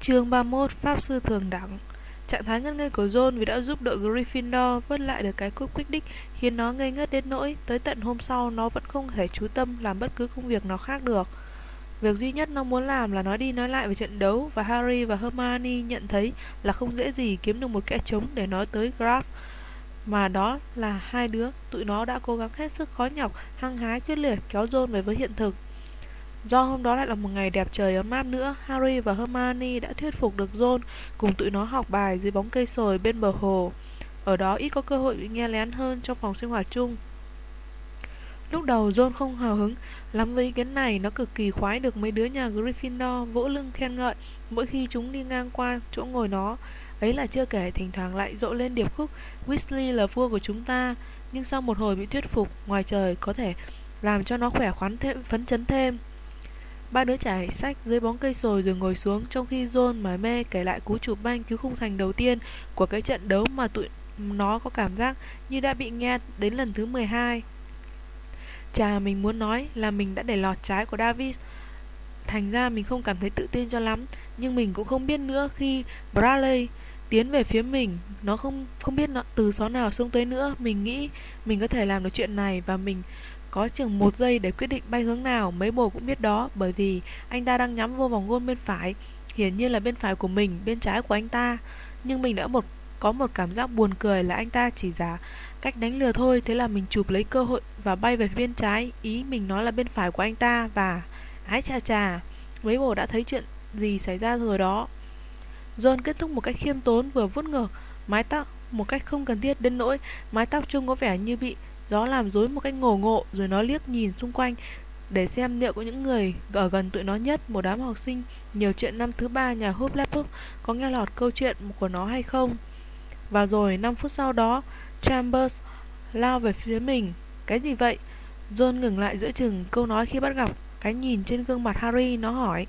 Chương 31 Pháp Sư Thường Đẳng Trạng thái ngất ngây của John vì đã giúp đội Gryffindor vớt lại được cái cúp quyết định khiến nó ngây ngất đến nỗi tới tận hôm sau nó vẫn không thể chú tâm làm bất cứ công việc nào khác được. Việc duy nhất nó muốn làm là nói đi nói lại về trận đấu và Harry và Hermione nhận thấy là không dễ gì kiếm được một kẻ trống để nói tới Graf. Mà đó là hai đứa, tụi nó đã cố gắng hết sức khó nhọc, hăng hái quyết liệt kéo John về với hiện thực. Do hôm đó lại là một ngày đẹp trời ấm áp nữa, Harry và Hermione đã thuyết phục được John cùng tụi nó học bài dưới bóng cây sồi bên bờ hồ. Ở đó ít có cơ hội bị nghe lén hơn trong phòng sinh hoạt chung. Lúc đầu John không hào hứng lắm với ý kiến này, nó cực kỳ khoái được mấy đứa nhà Gryffindor vỗ lưng khen ngợi mỗi khi chúng đi ngang qua chỗ ngồi nó. Ấy là chưa kể thỉnh thoảng lại rộ lên điệp khúc Weasley là vua của chúng ta, nhưng sau một hồi bị thuyết phục ngoài trời có thể làm cho nó khỏe khoắn thêm, phấn chấn thêm. Ba đứa trẻ sách dưới bóng cây sồi rồi ngồi xuống trong khi John mải mê kể lại cú chụp banh cứu khung thành đầu tiên của cái trận đấu mà tụi nó có cảm giác như đã bị nghe đến lần thứ 12. Chà, mình muốn nói là mình đã để lọt trái của David. Thành ra mình không cảm thấy tự tin cho lắm, nhưng mình cũng không biết nữa khi Bradley tiến về phía mình, nó không không biết nó từ xó nào xông tới nữa. Mình nghĩ mình có thể làm được chuyện này và mình có chừng một giây để quyết định bay hướng nào, Mấy bồ cũng biết đó, Bởi vì anh ta đang nhắm vô vòng gôn bên phải. Hiển nhiên là bên phải của mình, Bên trái của anh ta. Nhưng mình đã một, có một cảm giác buồn cười là anh ta chỉ giả cách đánh lừa thôi, Thế là mình chụp lấy cơ hội và bay về phía bên trái. Ý mình nói là bên phải của anh ta Và ái chà chà, Mấy bồ đã thấy chuyện gì xảy ra rồi đó. John kết thúc một cách khiêm tốn, vừa vuốt ngược, Mái tóc một cách không cần thiết đến nỗi Mái tóc trông có vẻ như bị Gió làm dối một cách ngổ ngộ, rồi nó liếc nhìn xung quanh, để xem liệu có những người ở gần tụi nó nhất, một đám học sinh, nhiều chuyện năm thứ ba nhà húp laptop có nghe lọt câu chuyện của nó hay không. Và rồi 5 phút sau đó, Chambers lao về phía mình. Cái gì vậy? John ngừng lại giữa chừng câu nói khi bắt gặp cái nhìn trên gương mặt Harry, nó hỏi.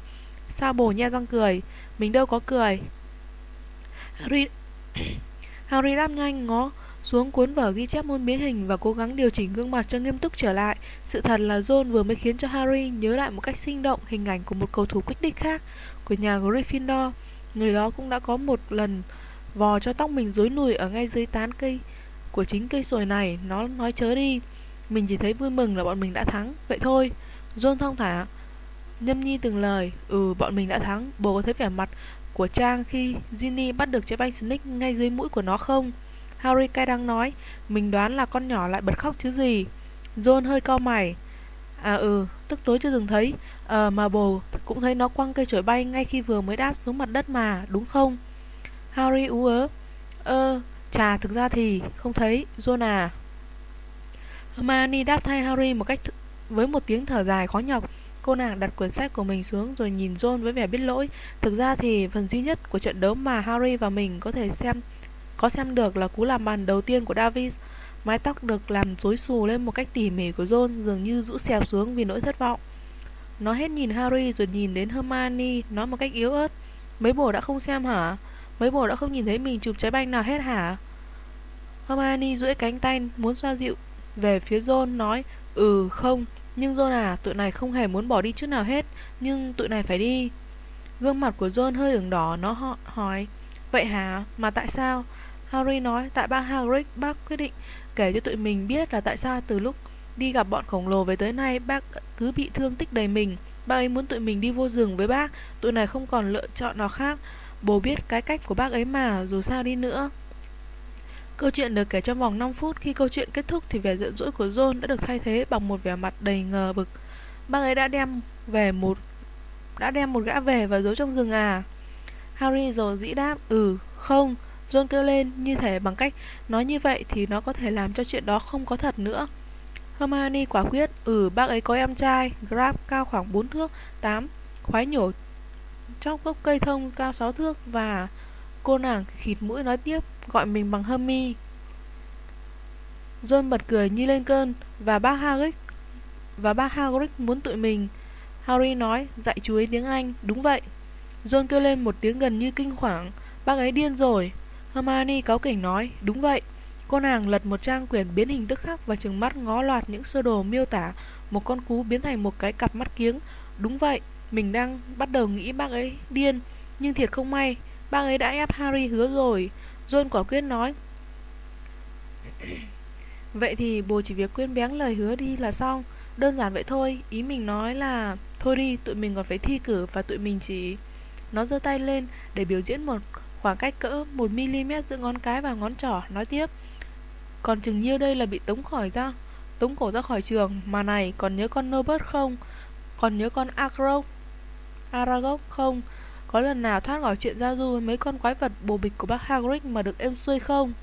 Sao bồ nhe răng cười? Mình đâu có cười. Harry Harry đáp nhanh, ngó xuống cuốn vở ghi chép môn biến hình và cố gắng điều chỉnh gương mặt cho nghiêm túc trở lại. Sự thật là John vừa mới khiến cho Harry nhớ lại một cách sinh động hình ảnh của một cầu thủ quyết định khác của nhà Gryffindor. Người đó cũng đã có một lần vò cho tóc mình rối nùi ở ngay dưới tán cây của chính cây sồi này. Nó nói chớ đi. Mình chỉ thấy vui mừng là bọn mình đã thắng. Vậy thôi. John thong thả. Nhâm nhi từng lời. Ừ, bọn mình đã thắng. Bố có thấy vẻ mặt của Trang khi Ginny bắt được trái banh Snake ngay dưới mũi của nó không? Harry cay đắng nói Mình đoán là con nhỏ lại bật khóc chứ gì? John hơi cau mày. À ừ, tức tối chưa từng thấy. Ờ mà bồ cũng thấy nó quăng cây chổi bay Ngay khi vừa mới đáp xuống mặt đất mà Đúng không? Harry ú ớ. Ơ, chà thực ra thì không thấy John à. Hermione đáp thay Harry một cách với một tiếng thở dài khó nhọc. Cô nàng đặt quyển sách của mình xuống rồi nhìn John với vẻ biết lỗi. Thực ra thì phần duy nhất của trận đấu mà Harry và mình có thể xem có xem được là cú làm bàn đầu tiên của Davis. Mái tóc được làm rối xù lên một cách tỉ mỉ của John, Dường như rũ xẹp xuống vì nỗi thất vọng. Nó hết nhìn Harry rồi nhìn đến Hermione, Nói một cách yếu ớt, Mấy bồ đã không xem hả? Mấy bồ đã không nhìn thấy mình chụp trái banh nào hết hả? Hermione duỗi cánh tay muốn xoa dịu. Về phía John nói Ừ không, Nhưng John à tụi này không hề muốn bỏ đi chút nào hết, Nhưng tụi này phải đi. Gương mặt của John hơi ửng đỏ, Nó hỏi, Vậy hả? Mà tại sao? Harry nói tại bác Hagrid bác quyết định kể cho tụi mình biết là tại sao từ lúc đi gặp bọn khổng lồ về tới nay bác cứ bị thương tích đầy mình. Bác ấy muốn tụi mình đi vô rừng với bác, tụi này không còn lựa chọn nào khác. Bố biết cái cách của bác ấy mà, dù sao đi nữa. Câu chuyện được kể trong vòng 5 phút Khi câu chuyện kết thúc thì vẻ giận dỗi của John đã được thay thế bằng một vẻ mặt đầy ngờ bực Bác ấy đã đem về một Đã đem một gã về và giấu trong rừng à Harry rồi dĩ đáp Ừ không John kêu lên như thể bằng cách nói như vậy thì nó có thể làm cho chuyện đó không có thật nữa. Hermione quả quyết, ừ bác ấy có em trai, Grab cao khoảng 4 thước, 8, khoái nhổ trong gốc cây thông cao 6 thước và cô nàng khịt mũi nói tiếp, gọi mình bằng Hermi. John bật cười như lên cơn và bác Hagrid và bác Hagrid muốn tụi mình. Harry nói, dạy chú ấy tiếng Anh, đúng vậy. John kêu lên một tiếng gần như kinh hoàng, bác ấy điên rồi. Hermione cáu kỉnh nói, đúng vậy. Cô nàng lật một trang quyển biến hình tức khắc và trừng mắt ngó loạt những sơ đồ miêu tả một con cú biến thành một cái cặp mắt kiếng. Đúng vậy, mình đang bắt đầu nghĩ bác ấy điên. Nhưng thiệt không may, bác ấy đã ép Harry hứa rồi. John quả quyết nói. vậy thì bồ chỉ việc quên bén lời hứa đi là xong. Đơn giản vậy thôi, ý mình nói là Thôi đi, tụi mình còn phải thi cử và tụi mình chỉ... Nó giơ tay lên để biểu diễn một khoảng cách cỡ 1mm giữa ngón cái và ngón trỏ, nói tiếp. Còn chừng nhiêu đây là bị tống khỏi ra, tống cổ ra khỏi trường, mà này, còn nhớ con Nobert không? Còn nhớ con Agrok? Aragog không? Có lần nào thoát khỏi chuyện giao du với mấy con quái vật bồ bịch của bác Hagrid mà được êm xuôi không?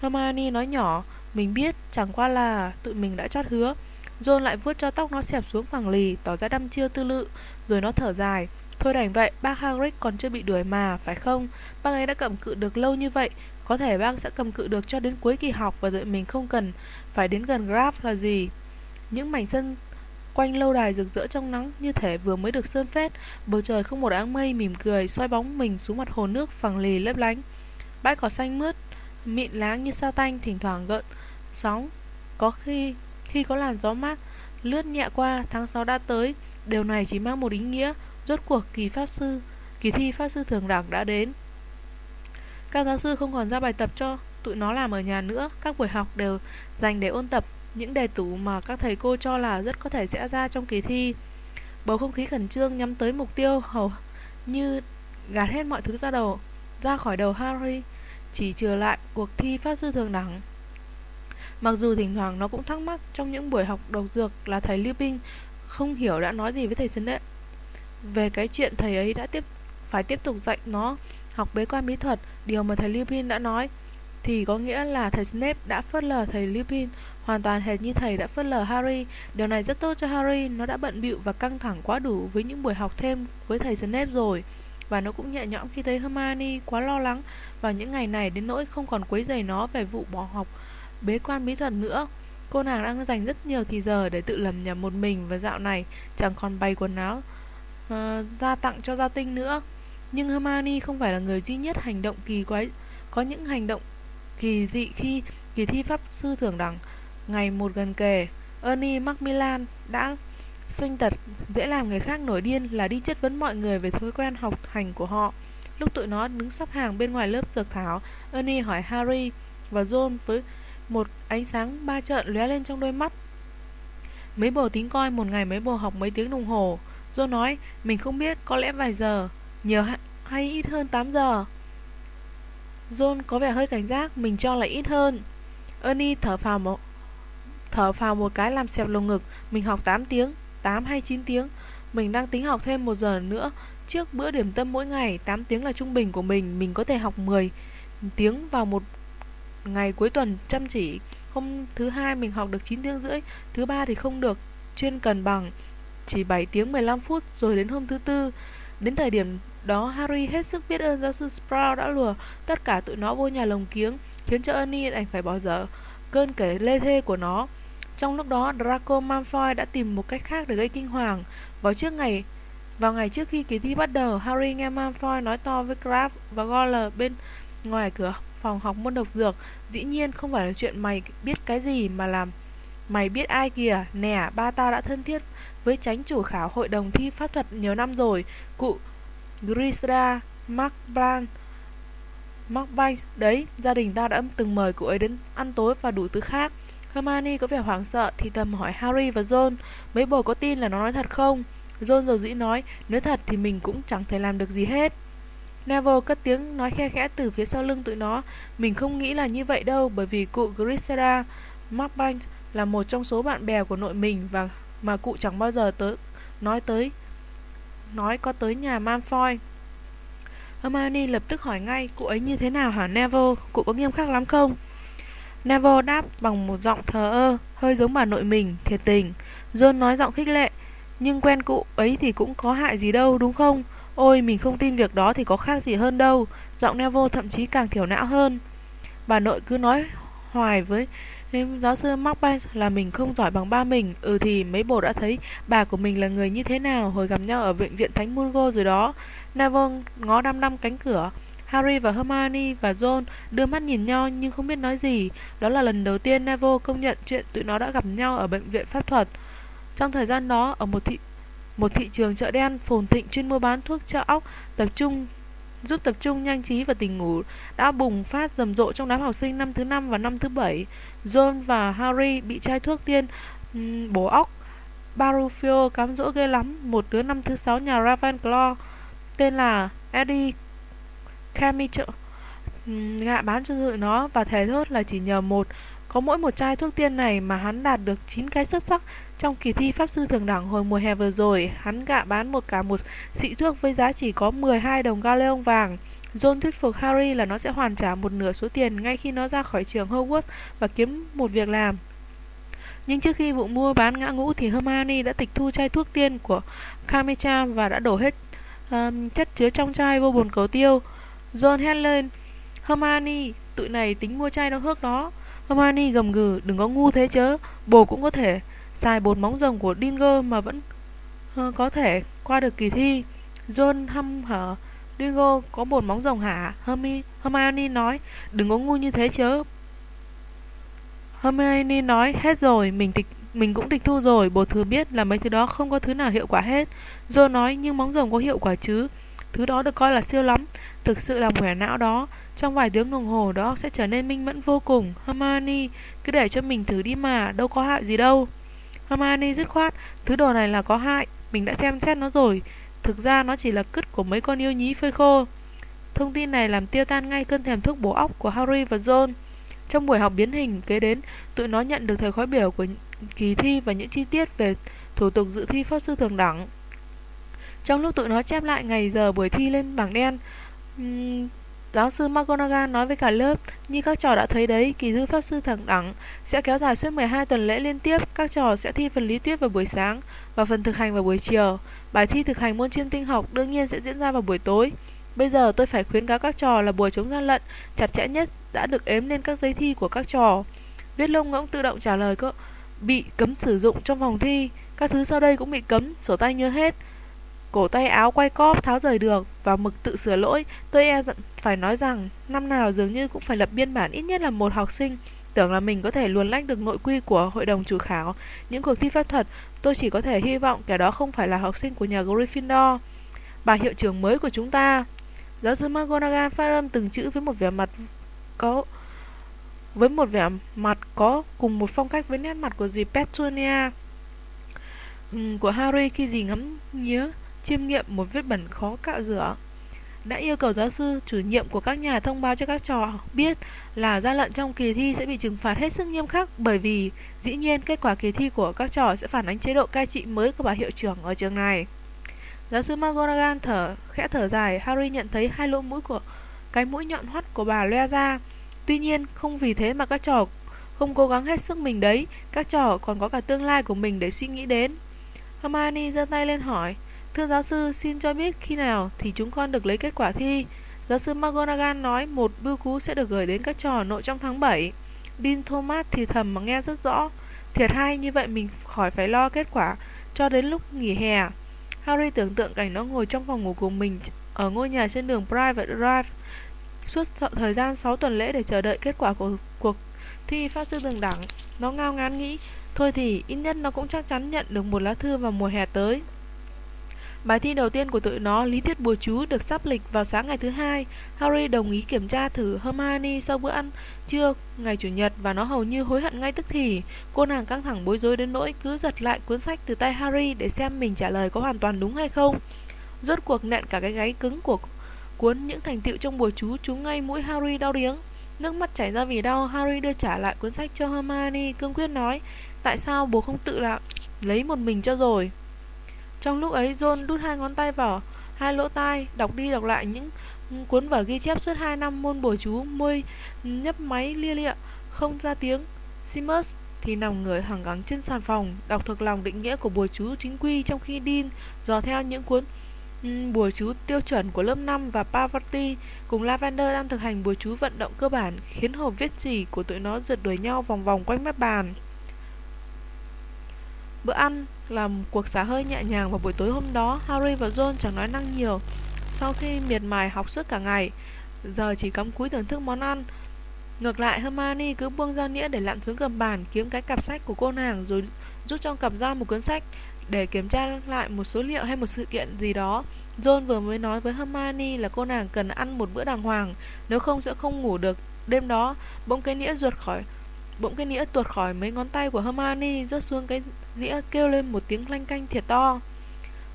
Hermione nói nhỏ, mình biết, chẳng qua là tụi mình đã chót hứa. John lại vuốt cho tóc nó xẹp xuống phẳng lì, tỏ ra đăm chiêu tư lự, rồi nó thở dài. Thôi đành vậy, bác Hagrid còn chưa bị đuổi mà, phải không? Bác ấy đã cầm cự được lâu như vậy, có thể bác sẽ cầm cự được cho đến cuối kỳ học và tụi mình không cần phải đến gần Graf là gì. Những mảnh sân quanh lâu đài rực rỡ trong nắng như thể vừa mới được sơn phết, bầu trời không một áng mây mỉm cười soi bóng mình xuống mặt hồ nước phẳng lì lấp lánh. Bãi cỏ xanh mướt, mịn láng như sao tanh thỉnh thoảng gợn sóng, có khi khi có làn gió mát lướt nhẹ qua, tháng 6 đã tới. Điều này chỉ mang một ý nghĩa, rốt cuộc kỳ pháp sư, kỳ thi pháp sư thường đẳng đã đến. Các giáo sư không còn ra bài tập cho tụi nó làm ở nhà nữa, các buổi học đều dành để ôn tập những đề tủ mà các thầy cô cho là rất có thể sẽ ra trong kỳ thi. Bầu không khí khẩn trương nhắm tới mục tiêu hầu như gạt hết mọi thứ ra đầu, ra khỏi đầu Harry, chỉ trừ lại cuộc thi pháp sư thường đẳng. Mặc dù thỉnh thoảng nó cũng thắc mắc trong những buổi học độc dược là thầy Lưu Binh không hiểu đã nói gì với thầy Snape về cái chuyện thầy ấy đã tiếp phải tiếp tục dạy nó học bế quan bí thuật, điều mà thầy Lupin đã nói thì có nghĩa là thầy Snape đã phớt lờ thầy Lupin hoàn toàn hệt như thầy đã phớt lờ Harry. Điều này rất tốt cho Harry, nó đã bận bịu và căng thẳng quá đủ với những buổi học thêm với thầy Snape rồi. Và nó cũng nhẹ nhõm khi thấy Hermione quá lo lắng vào những ngày này đến nỗi không còn quấy rầy nó về vụ bỏ học bế quan bí thuật nữa. Cô nàng đang dành rất nhiều thì giờ để tự lầm nhầm một mình và dạo này chẳng còn bay quần áo Ờ, uh, ra tặng cho gia tinh nữa. Nhưng Hermione không phải là người duy nhất hành động kỳ quái, có những hành động kỳ dị khi kỳ thi pháp sư thường đẳng ngày một gần kề. Ernie Macmillan đã sinh tật dễ làm người khác nổi điên là đi chất vấn mọi người về thói quen học hành của họ. Lúc tụi nó đứng sắp hàng bên ngoài lớp dược thảo, Ernie hỏi Harry và John với một ánh sáng ba trợn lóe lên trong đôi mắt. Mấy bồ tính coi một ngày mấy bồ học mấy tiếng đồng hồ. John nói, mình không biết, có lẽ vài giờ, nhiều hay ít hơn 8 giờ. John có vẻ hơi cảnh giác, mình cho là ít hơn. Ernie thở phào một thở phào một cái làm xẹp lồng ngực, mình học 8 tiếng, 8 hay 9 tiếng. Mình đang tính học thêm một giờ nữa Trước bữa điểm tâm mỗi ngày 8 tiếng là trung bình của mình Mình có thể học 10 tiếng vào một ngày cuối tuần chăm chỉ Hôm thứ hai mình học được 9 tiếng rưỡi Thứ ba thì không được Chuyên cần bằng chỉ 7 tiếng 15 phút Rồi đến hôm thứ tư. Đến thời điểm đó Harry hết sức biết ơn giáo sư Sprout đã lùa tất cả tụi nó vô nhà lồng kiếng Khiến cho Ernie đành phải bỏ dở cơn kể lê thê của nó. Trong lúc đó Draco Malfoy đã tìm một cách khác để gây kinh hoàng. Vào trước ngày vào ngày trước khi kỳ thi bắt đầu, Harry nghe Malfoy nói to với Crabbe và Goyle bên ngoài cửa phòng học môn độc dược. Dĩ nhiên không phải là chuyện mày biết cái gì mà làm Mày biết ai kìa. Nè ba tao đã thân thiết với tránh chủ khảo hội đồng thi pháp thuật nhiều năm rồi, Cụ Grisda McBran McBanks Đấy, gia đình ta đã từng mời cụ ấy đến ăn tối và đủ thứ khác. Hermione có vẻ hoảng sợ, thì thầm hỏi Harry và John Mấy bồ có tin là nó nói thật không? John dầu dĩ nói, Nếu thật thì mình cũng chẳng thể làm được gì hết. Neville cất tiếng nói khe khẽ từ phía sau lưng tụi nó, Mình không nghĩ là như vậy đâu, Bởi vì cụ Grisera Markbank là một trong số bạn bè của nội mình Và mà cụ chẳng bao giờ tới, nói tới, Nói có tới nhà Malfoy. Hermione lập tức hỏi ngay, Cụ ấy như thế nào hả, Neville? Cụ có nghiêm khắc lắm không? Neville đáp bằng một giọng thờ ơ, Hơi giống bà nội mình, thiệt tình. John nói giọng khích lệ, Nhưng quen cụ ấy thì cũng có hại gì đâu, đúng không? Ôi, mình không tin việc đó thì có khác gì hơn đâu. Giọng Neville thậm chí càng thiểu não hơn. Bà nội cứ nói hoài với nên giáo sư Macbeth là mình không giỏi bằng ba mình. Ừ thì mấy bồ đã thấy bà của mình là người như thế nào Hồi gặp nhau ở bệnh viện Thánh Mungo rồi đó. Neville ngó đăm đăm cánh cửa. Harry và Hermione và John đưa mắt nhìn nhau nhưng không biết nói gì. Đó là lần đầu tiên Neville công nhận chuyện tụi nó đã gặp nhau ở bệnh viện pháp thuật. Trong thời gian đó, ở một thị một thị trường chợ đen phồn thịnh chuyên mua bán thuốc chợ óc tập trung giúp tập trung nhanh trí và tỉnh ngủ đã bùng phát rầm rộ trong đám học sinh năm thứ năm và năm thứ bảy. John và Harry bị chai thuốc tiên um, bổ óc. Barufio cám dỗ ghê lắm. Một đứa năm thứ sáu nhà Ravenclaw tên là Eddie Camicho um, gạ bán cho tụi nó và thề thốt là chỉ nhờ một có mỗi một chai thuốc tiên này mà hắn đạt được 9 cái xuất sắc trong kỳ thi pháp sư thường đẳng hồi mùa hè vừa rồi. Hắn gạ bán một cả một xị thuốc với giá chỉ có 12 đồng galeon vàng. John thuyết phục Harry là nó sẽ hoàn trả một nửa số tiền ngay khi nó ra khỏi trường Hogwarts và kiếm một việc làm. Nhưng trước khi vụ mua bán ngã ngũ thì Hermione đã tịch thu chai thuốc tiên của Kamecha và đã đổ hết um, chất chứa trong chai vô bồn cầu tiêu. John hét lên, Hermione, tụi này tính mua chai đâu hước đó. Hermione gầm gừ, đừng có ngu thế chớ, bồ cũng có thể xài bột móng rồng của Dinger mà vẫn uh, có thể qua được kỳ thi. John hăm hở, Dingo có bột móng rồng hả? Hermione, Hermione nói, đừng có ngu như thế chớ. Hermione nói, hết rồi, mình tịch mình cũng tịch thu rồi, bồ thừa biết là mấy thứ đó không có thứ nào hiệu quả hết. Joe nói, nhưng móng rồng có hiệu quả chứ. Thứ đó được coi là siêu lắm, thực sự là khỏe não đó. Trong vài tiếng đồng hồ đó sẽ trở nên minh mẫn vô cùng. Hermione, cứ để cho mình thử đi mà, đâu có hại gì đâu. Hermione dứt khoát, thứ đồ này là có hại, mình đã xem xét nó rồi. Thực ra nó chỉ là cứt của mấy con yêu nhí phơi khô. Thông tin này làm tiêu tan ngay cơn thèm thuốc bổ óc của Harry và John. Trong buổi học biến hình kế đến, tụi nó nhận được thời khói biểu của kỳ thi và những chi tiết về thủ tục dự thi pháp sư thường đẳng. Trong lúc tụi nó chép lại ngày giờ buổi thi lên bảng đen, um, giáo sư McGonagall nói với cả lớp, như các trò đã thấy đấy, kỳ thi pháp sư thẳng đẳng sẽ kéo dài suốt 12 tuần lễ liên tiếp. Các trò sẽ thi phần lý thuyết vào buổi sáng và phần thực hành vào buổi chiều. Bài thi thực hành môn chiêm tinh học đương nhiên sẽ diễn ra vào buổi tối. Bây giờ tôi phải khuyến cáo các trò là buổi chống gian lận chặt chẽ nhất đã được ếm lên các giấy thi của các trò. Viết lông ngỗng tự động trả lời có bị cấm sử dụng trong phòng thi. Các thứ sau đây cũng bị cấm, sổ tay nhớ hết. Cổ tay áo quay cóp tháo rời được và mực tự sửa lỗi. Tôi e phải nói rằng năm nào dường như cũng phải lập biên bản ít nhất là một học sinh tưởng là mình có thể luồn lách được nội quy của hội đồng chủ khảo. Những cuộc thi pháp thuật, tôi chỉ có thể hy vọng kẻ đó không phải là học sinh của nhà Gryffindor. Bà hiệu trưởng mới của chúng ta. Giáo sư McGonagall phát âm từng chữ với một vẻ mặt có với một vẻ mặt có cùng một phong cách với nét mặt của dì Petunia ừ, của Harry khi dì ngắm nhớ chiêm nghiệm một vết bẩn khó cạo rửa đã yêu cầu giáo sư chủ nhiệm của các nhà thông báo cho các trò biết là gian lận trong kỳ thi sẽ bị trừng phạt hết sức nghiêm khắc bởi vì dĩ nhiên kết quả kỳ thi của các trò sẽ phản ánh chế độ cai trị mới của bà hiệu trưởng ở trường này. Giáo sư McGonagall thở khẽ thở dài, Harry nhận thấy hai lỗ mũi của cái mũi nhọn hoắt của bà loe ra. Tuy nhiên, không vì thế mà các trò không cố gắng hết sức mình đấy, các trò còn có cả tương lai của mình để suy nghĩ đến. Hermione giơ tay lên hỏi, Thưa giáo sư, xin cho biết khi nào thì chúng con được lấy kết quả thi. Giáo sư McGonagall nói một bưu cú sẽ được gửi đến các trò nội trong tháng 7. Dean Thomas thì thầm mà nghe rất rõ. Thiệt hay như vậy mình khỏi phải lo kết quả cho đến lúc nghỉ hè. Harry tưởng tượng cảnh nó ngồi trong phòng ngủ của mình ở ngôi nhà trên đường Private Drive suốt thời gian 6 tuần lễ để chờ đợi kết quả của cuộc thi pháp sư đường đẳng. Nó ngao ngán nghĩ, thôi thì ít nhất nó cũng chắc chắn nhận được một lá thư vào mùa hè tới. Bài thi đầu tiên của tụi nó, lý thuyết bùa chú, được sắp lịch vào sáng ngày thứ hai. Harry đồng ý kiểm tra thử Hermione sau bữa ăn trưa ngày chủ nhật và nó hầu như hối hận ngay tức thì. Cô nàng căng thẳng bối rối đến nỗi cứ giật lại cuốn sách từ tay Harry để xem mình trả lời có hoàn toàn đúng hay không. Rốt cuộc nện cả cái gáy cứng của cuốn những thành tựu trong bùa chú trúng ngay mũi Harry đau điếng. Nước mắt chảy ra vì đau, Harry đưa trả lại cuốn sách cho Hermione, cương quyết nói, tại sao bố không tự làm lấy một mình cho rồi. Trong lúc ấy, John đút hai ngón tay vào hai lỗ tai, đọc đi đọc lại những cuốn vở ghi chép suốt hai năm môn bồi chú, môi nhấp máy lia lịa, không ra tiếng. Simus thì nằm người thẳng gắng trên sàn phòng, đọc thuộc lòng định nghĩa của bùa chú chính quy trong khi Dean dò theo những cuốn bùa chú tiêu chuẩn của lớp 5 và Parvati cùng Lavender đang thực hành bùa chú vận động cơ bản khiến hộp viết chỉ của tụi nó rượt đuổi nhau vòng vòng quanh mép bàn. Bữa ăn là một cuộc xả hơi nhẹ nhàng vào buổi tối hôm đó, Harry và John chẳng nói năng nhiều. Sau khi miệt mài học suốt cả ngày, giờ chỉ cắm cúi thưởng thức món ăn. Ngược lại, Hermione cứ buông ra nĩa để lặn xuống gầm bàn kiếm cái cặp sách của cô nàng rồi rút trong cặp ra một cuốn sách để kiểm tra lại một số liệu hay một sự kiện gì đó. John vừa mới nói với Hermione là cô nàng cần ăn một bữa đàng hoàng, nếu không sẽ không ngủ được đêm đó. Bỗng cái nĩa ruột khỏi bỗng cái nĩa tuột khỏi mấy ngón tay của Hermione rớt xuống cái dĩa kêu lên một tiếng lanh canh thiệt to.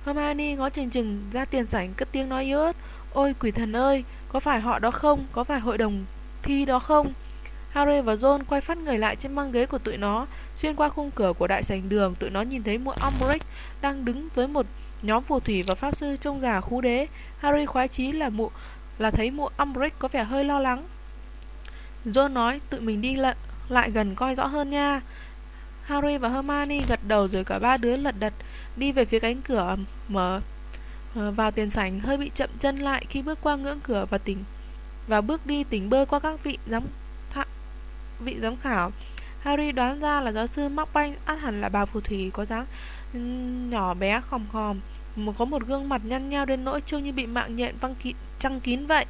Hermione ngó chừng chừng ra tiền sảnh cất tiếng nói yếu ớt, "Ôi quỷ thần ơi, có phải họ đó không? Có phải hội đồng thi đó không?" Harry và Ron quay phát người lại trên băng ghế của tụi nó, xuyên qua khung cửa của đại sảnh đường, tụi nó nhìn thấy mụ Umbridge đang đứng với một nhóm phù thủy và pháp sư trông già khú đế. Harry khoái chí là mụ là thấy mụ Umbridge có vẻ hơi lo lắng. Ron nói, tụi mình đi lại, lại gần coi rõ hơn nha. Harry và Hermione gật đầu rồi cả ba đứa lật đật đi về phía cánh cửa mở ờ, vào tiền sảnh hơi bị chậm chân lại khi bước qua ngưỡng cửa và tỉnh và bước đi tỉnh bơi qua các vị giám vị giám khảo. Harry đoán ra là giáo sư Markbanh ăn hẳn là bà phù thủy có dáng nhỏ bé khòm khòm, có một gương mặt nhăn nhao đến nỗi trông như bị mạng nhện văng kín, trăng kín vậy.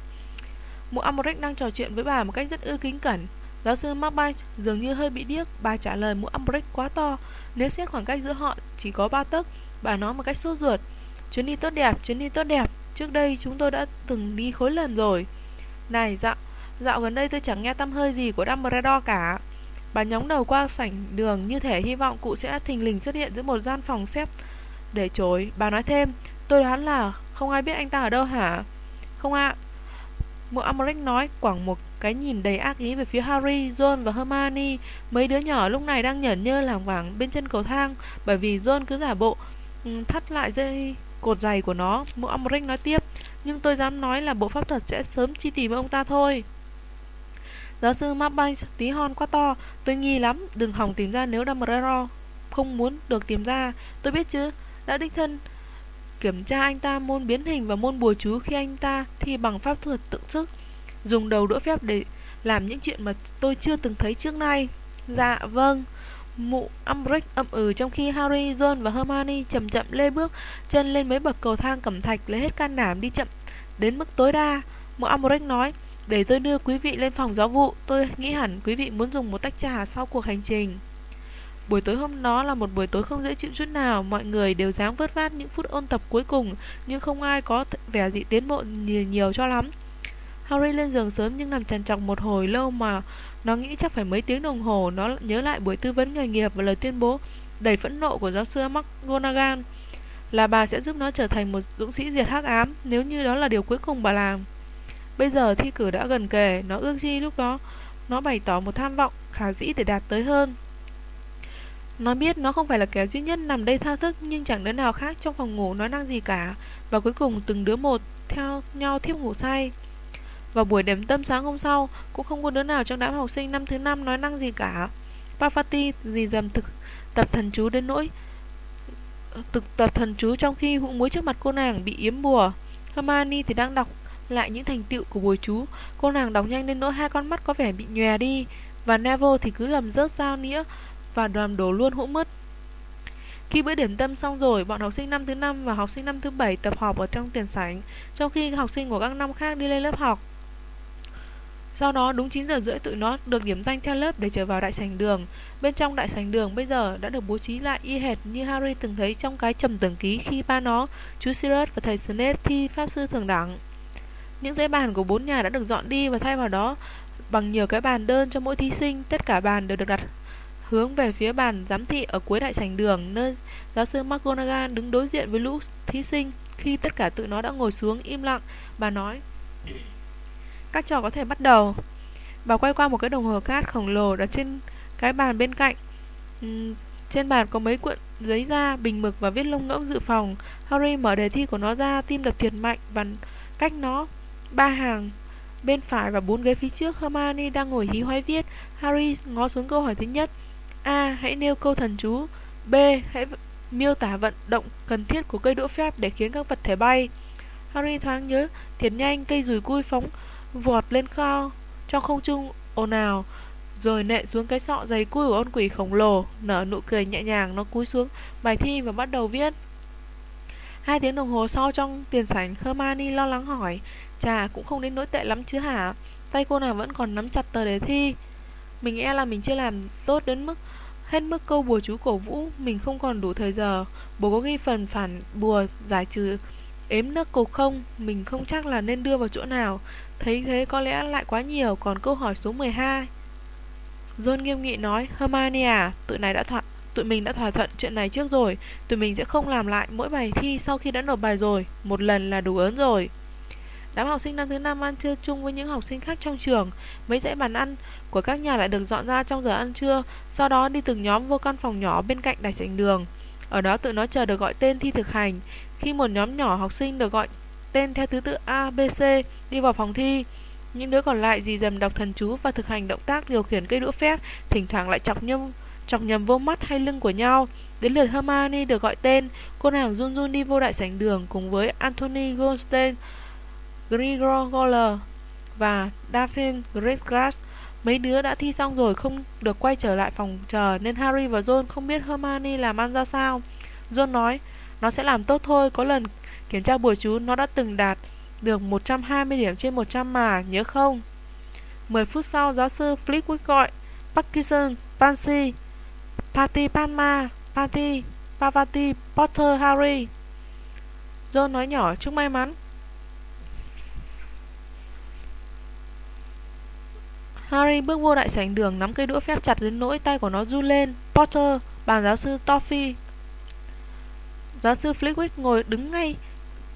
Mụ Amorek đang trò chuyện với bà một cách rất ưa kính cẩn. Giáo sư Markbanh dường như hơi bị điếc, bà trả lời mũ Amorek quá to. Nếu xét khoảng cách giữa họ chỉ có ba tấc, bà nói một cách sốt ruột. Chuyến đi tốt đẹp, chuyến đi tốt đẹp. Trước đây chúng tôi đã từng đi khối lần rồi. Này dạo, Dạo gần đây tôi chẳng nghe tâm hơi gì của Dumbledore cả Bà nhóng đầu qua sảnh đường như thể hy vọng cụ sẽ thình lình xuất hiện giữa một gian phòng xếp để chối. Bà nói thêm, tôi đoán là không ai biết anh ta ở đâu hả? Không ạ. À. Mụ Umbridge nói quẳng một cái nhìn đầy ác ý về phía Harry, Ron và Hermione. Mấy đứa nhỏ lúc này đang nhởn nhơ lảng vảng bên chân cầu thang bởi vì Ron cứ giả bộ ừ, thắt lại dây cột giày của nó. Mụ Umbridge nói tiếp, nhưng tôi dám nói là bộ pháp thuật sẽ sớm truy tìm ông ta thôi. Giáo sư Mapbank tí hon quá to Tôi nghi lắm Đừng hỏng tìm ra nếu Dumbledore không muốn được tìm ra Tôi biết chứ Đã đích thân kiểm tra anh ta môn biến hình và môn bùa chú khi anh ta thi bằng pháp thuật tự sức Dùng đầu đũa phép để làm những chuyện mà tôi chưa từng thấy trước nay. Dạ vâng. Mụ Umbridge ậm ừ trong khi Harry, Ron và Hermione chậm chậm lê bước chân lên mấy bậc cầu thang cẩm thạch lấy hết can đảm đi chậm đến mức tối đa. Mụ Umbridge nói, để tôi đưa quý vị lên phòng gió vụ Tôi nghĩ hẳn quý vị muốn dùng một tách trà sau cuộc hành trình. Buổi tối hôm đó là một buổi tối không dễ chịu chút nào. Mọi người đều dáng vớt vát những phút ôn tập cuối cùng Nhưng không ai có vẻ gì tiến bộ nhiều, nhiều cho lắm. Harry lên giường sớm nhưng nằm trằn trọc một hồi lâu mà Nó nghĩ chắc phải mấy tiếng đồng hồ. Nó nhớ lại buổi tư vấn nghề nghiệp và lời tuyên bố đầy phẫn nộ của giáo sư McGonagall Là bà sẽ giúp nó trở thành một dũng sĩ diệt hắc ám. Nếu như đó là điều cuối cùng bà làm Bây giờ thi cử đã gần kề, nó ước chi lúc đó nó bày tỏ một tham vọng khả dĩ để đạt tới hơn. Nó biết nó không phải là kẻ duy nhất nằm đây thao thức nhưng chẳng đứa nào khác trong phòng ngủ nói năng gì cả và cuối cùng từng đứa một theo nhau thiếp ngủ say. Vào buổi đếm tâm sáng hôm sau cũng không có đứa nào trong đám học sinh năm thứ năm nói năng gì cả. Pafati dì dầm thực tập thần chú đến nỗi thực tập thần chú trong khi hũ muối trước mặt cô nàng bị yếm bùa. Hermione thì đang đọc lại những thành tựu của bùi chú. Cô nàng đọc nhanh đến nỗi hai con mắt có vẻ bị nhòe đi, và Neville thì cứ lầm rớt dao nĩa và làm đồ luôn hũ mất. Khi bữa điểm tâm xong rồi, bọn học sinh năm thứ năm và học sinh năm thứ bảy tập họp ở trong tiền sảnh, trong khi học sinh của các năm khác đi lên lớp học. Sau đó đúng 9 giờ rưỡi tụi nó được điểm danh theo lớp để trở vào đại sảnh đường. Bên trong đại sảnh đường bây giờ đã được bố trí lại y hệt như Harry từng thấy trong cái trầm tưởng ký khi ba nó, chú Sirius và thầy Snape thi pháp sư thường đẳng. Những dãy bàn của bốn nhà đã được dọn đi và thay vào đó bằng nhiều cái bàn đơn cho mỗi thí sinh. Tất cả bàn đều được đặt hướng về phía bàn giám thị ở cuối đại sảnh đường nơi giáo sư McGonagall đứng đối diện với lũ thí sinh. Khi tất cả tụi nó đã ngồi xuống im lặng, bà nói Các trò có thể bắt đầu. Bà quay qua một cái đồng hồ cát khổng lồ đặt trên cái bàn bên cạnh. Uhm, trên bàn có mấy cuộn giấy da, bình mực và viết lông ngỗng dự phòng. Harry mở đề thi của nó ra, tim đập thiệt mạnh và cách nó Ba hàng bên phải và bốn ghế phía trước Hermione đang ngồi hí hoái viết. Harry ngó xuống câu hỏi thứ nhất. A. Hãy nêu câu thần chú. B. Hãy miêu tả vận động cần thiết của cây đũa phép để khiến các vật thể bay. Harry thoáng nhớ, thiệt nhanh cây rùi cui phóng vọt lên cao trong không trung ồn ào, rồi nệ xuống cái sọ dày cui của con quỷ khổng lồ, nở nụ cười nhẹ nhàng, nó cúi xuống bài thi và bắt đầu viết. Hai tiếng đồng hồ sau trong tiền sảnh, Hermione lo lắng hỏi, Chà, cũng không đến nỗi tệ lắm chứ hả? Tay cô nàng vẫn còn nắm chặt tờ đề thi. Mình e là mình chưa làm tốt đến mức hết mức câu bùa chú cổ vũ, mình không còn đủ thời giờ. Bố có ghi phần phản bùa giải trừ Ếm nước cục không, mình không chắc là nên đưa vào chỗ nào. Thấy thế có lẽ lại quá nhiều, còn câu hỏi số 12. John nghiêm nghị nói, Hermione à, tụi này đã thỏa tụi mình đã thỏa thuận chuyện này trước rồi, tụi mình sẽ không làm lại mỗi bài thi sau khi đã nộp bài rồi, một lần là đủ ớn rồi. Đám học sinh năm thứ năm ăn trưa chung với những học sinh khác trong trường. Mấy dãy bàn ăn của các nhà lại được dọn ra trong giờ ăn trưa, sau đó đi từng nhóm vô căn phòng nhỏ bên cạnh đại sảnh đường. Ở đó tụi nó chờ được gọi tên thi thực hành. Khi một nhóm nhỏ học sinh được gọi tên theo thứ tự A, B, C đi vào phòng thi, những đứa còn lại dì dầm đọc thần chú và thực hành động tác điều khiển cây đũa phép, thỉnh thoảng lại chọc nhầm chọc nhầm vô mắt hay lưng của nhau. Đến lượt Hermione được gọi tên, cô nàng run run đi vô đại sảnh đường cùng với Anthony Goldstein, Grigor Goller và Daphne Greygrass. Mấy đứa đã thi xong rồi không được quay trở lại phòng chờ nên Harry và John không biết Hermione làm ăn ra sao. John nói, nó sẽ làm tốt thôi, có lần kiểm tra bùa chú nó đã từng đạt được 120 điểm trên 100 mà, nhớ không? 10 phút sau, giáo sư Flickwick gọi Parkinson, Pansy, Patty Panma, Patty, Pavati, Potter, Harry. John nói nhỏ, chúc may mắn. Harry bước vô đại sảnh đường nắm cây đũa phép chặt đến nỗi tay của nó run lên. Potter, bàn giáo sư Toffee. Giáo sư Flitwick ngồi đứng ngay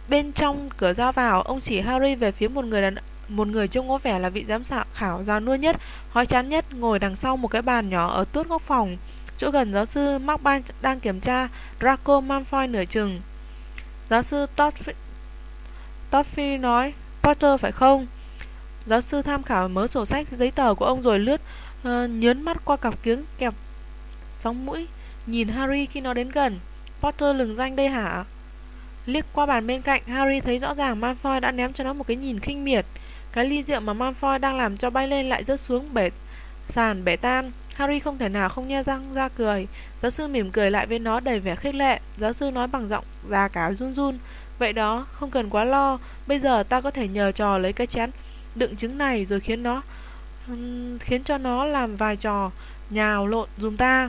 bên trong cửa ra vào. Ông chỉ Harry về phía một người đàn một người trông có vẻ là vị giám khảo khảo già nua nhất, hói chán nhất, ngồi đằng sau một cái bàn nhỏ ở tuốt góc phòng, chỗ gần giáo sư Macban đang kiểm tra Draco Malfoy nửa chừng. Giáo sư Toffee, Toffee nói, Potter phải không? Giáo sư tham khảo mớ sổ sách giấy tờ của ông rồi lướt uh, nhớn mắt qua cặp kiếng kẹp sóng mũi nhìn Harry khi nó đến gần. Potter lừng danh đây hả? Liếc qua bàn bên cạnh, Harry thấy rõ ràng Malfoy đã ném cho nó một cái nhìn khinh miệt. Cái ly rượu mà Malfoy đang làm cho bay lên lại rớt xuống bể sàn bể tan. Harry không thể nào không nhe răng ra cười. Giáo sư mỉm cười lại với nó đầy vẻ khích lệ. Giáo sư nói bằng giọng già cả run run. Vậy đó, không cần quá lo. Bây giờ ta có thể nhờ trò lấy cái chén đựng trứng này rồi khiến nó khiến cho nó làm vài trò nhào lộn dùm ta.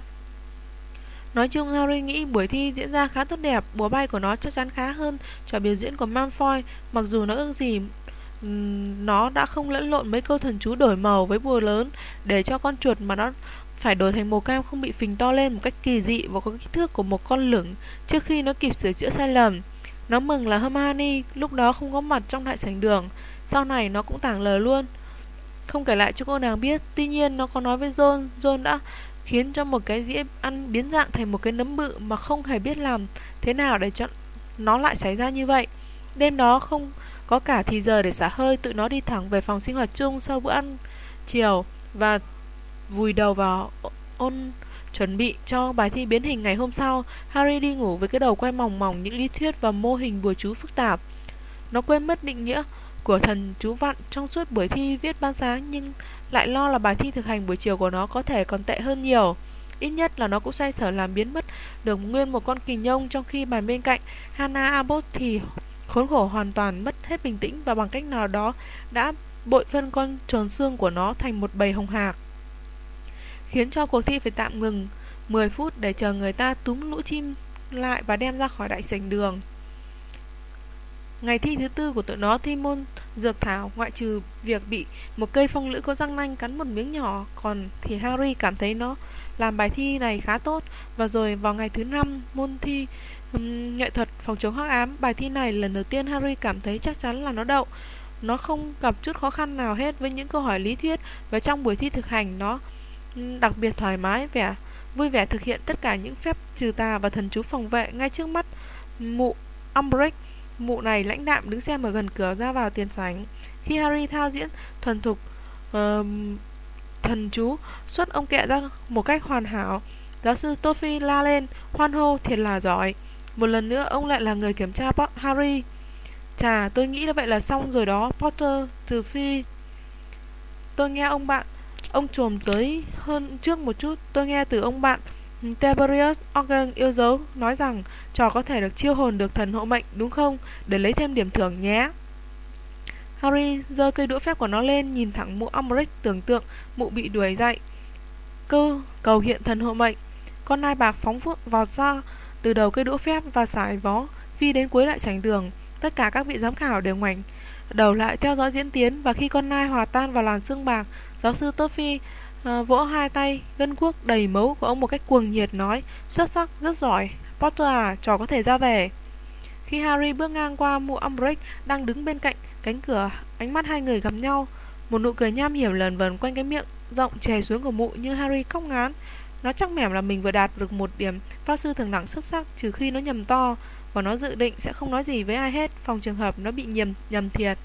Nói chung Harry nghĩ buổi thi diễn ra khá tốt đẹp, búa bay của nó chắc chắn khá hơn trò biểu diễn của Malfoy, mặc dù nó ước gì nó đã không lẫn lộn mấy câu thần chú đổi màu với bùa lớn để cho con chuột mà nó phải đổi thành màu cam không bị phình to lên một cách kỳ dị và có kích thước của một con lửng trước khi nó kịp sửa chữa sai lầm. Nó mừng là Hermione lúc đó không có mặt trong đại sảnh đường, sau này nó cũng tảng lời luôn. Không kể lại cho cô nàng biết, Tuy nhiên nó có nói với John John đã khiến cho một cái dĩa ăn biến dạng thành một cái nấm bự Mà không hề biết làm thế nào để cho nó lại xảy ra như vậy. Đêm đó không có cả thì giờ để xả hơi, Tụi nó đi thẳng về phòng sinh hoạt chung sau bữa ăn chiều Và vùi đầu vào ôn chuẩn bị cho bài thi biến hình ngày hôm sau. Harry đi ngủ với cái đầu quay mỏng mỏng những lý thuyết và mô hình bùa chú phức tạp. Nó quên mất định nghĩa của thần chú vặn trong suốt buổi thi viết ban sáng nhưng lại lo là bài thi thực hành buổi chiều của nó có thể còn tệ hơn nhiều. Ít nhất là nó cũng xoay sở làm biến mất được nguyên một con kỳ nhông trong khi bàn bên cạnh Hannah Abbott thì khốn khổ hoàn toàn mất hết bình tĩnh và bằng cách nào đó đã bội phân con tròn xương của nó thành một bầy hồng hạc. Khiến cho cuộc thi phải tạm ngừng 10 phút để chờ người ta túm lũ chim lại và đem ra khỏi đại sảnh đường. Ngày thi thứ tư của tụi nó thi môn dược thảo ngoại trừ việc bị một cây phong lưỡi có răng nanh cắn một miếng nhỏ, còn thì Harry cảm thấy nó làm bài thi này khá tốt và rồi vào ngày thứ năm môn thi um, nghệ thuật phòng chống hắc ám, bài thi này lần đầu tiên Harry cảm thấy chắc chắn là nó đậu. Nó không gặp chút khó khăn nào hết với những câu hỏi lý thuyết và trong buổi thi thực hành nó đặc biệt thoải mái vẻ vui vẻ thực hiện tất cả những phép trừ tà và thần chú phòng vệ ngay trước mắt mụ Umbridge Mụ này lãnh đạm đứng xem ở gần cửa ra vào tiền sảnh. Khi Harry thao diễn thuần thục uh, thần chú xuất ông kẹ ra một cách hoàn hảo, giáo sư Toffy la lên, hoan hô thiệt là giỏi. Một lần nữa ông lại là người kiểm tra Harry. Chà, tôi nghĩ là vậy là xong rồi đó, Potter, từ phi. Tôi nghe ông bạn, ông trồm tới hơn trước một chút, tôi nghe từ ông bạn Tiberius Organ yêu dấu nói rằng trò có thể được chiêu hồn được thần hộ mệnh đúng không? Để lấy thêm điểm thưởng nhé. Harry giơ cây đũa phép của nó lên nhìn thẳng mụ Umbridge tưởng tượng mụ bị đuổi dậy. Cơ cầu hiện thần hộ mệnh. Con nai bạc phóng vút vọt ra từ đầu cây đũa phép và sải vó phi đến cuối lại sảnh đường. Tất cả các vị giám khảo đều ngoảnh đầu lại theo dõi diễn tiến và khi con nai hòa tan vào làn sương bạc, giáo sư Toffy uh, vỗ hai tay gân guốc đầy mấu của ông một cách cuồng nhiệt nói xuất sắc rất giỏi Potter à trò có thể ra về. Khi Harry bước ngang qua mụ Umbridge đang đứng bên cạnh cánh cửa, ánh mắt hai người gặp nhau. Một nụ cười nham hiểm lờn vờn quanh cái miệng rộng chè xuống của mụ như Harry cóc ngán. Nó chắc mẻm là mình vừa đạt được một điểm pháp sư thường đẳng xuất sắc trừ khi nó nhầm to, và nó dự định sẽ không nói gì với ai hết, phòng trường hợp nó bị nhầm nhầm thiệt.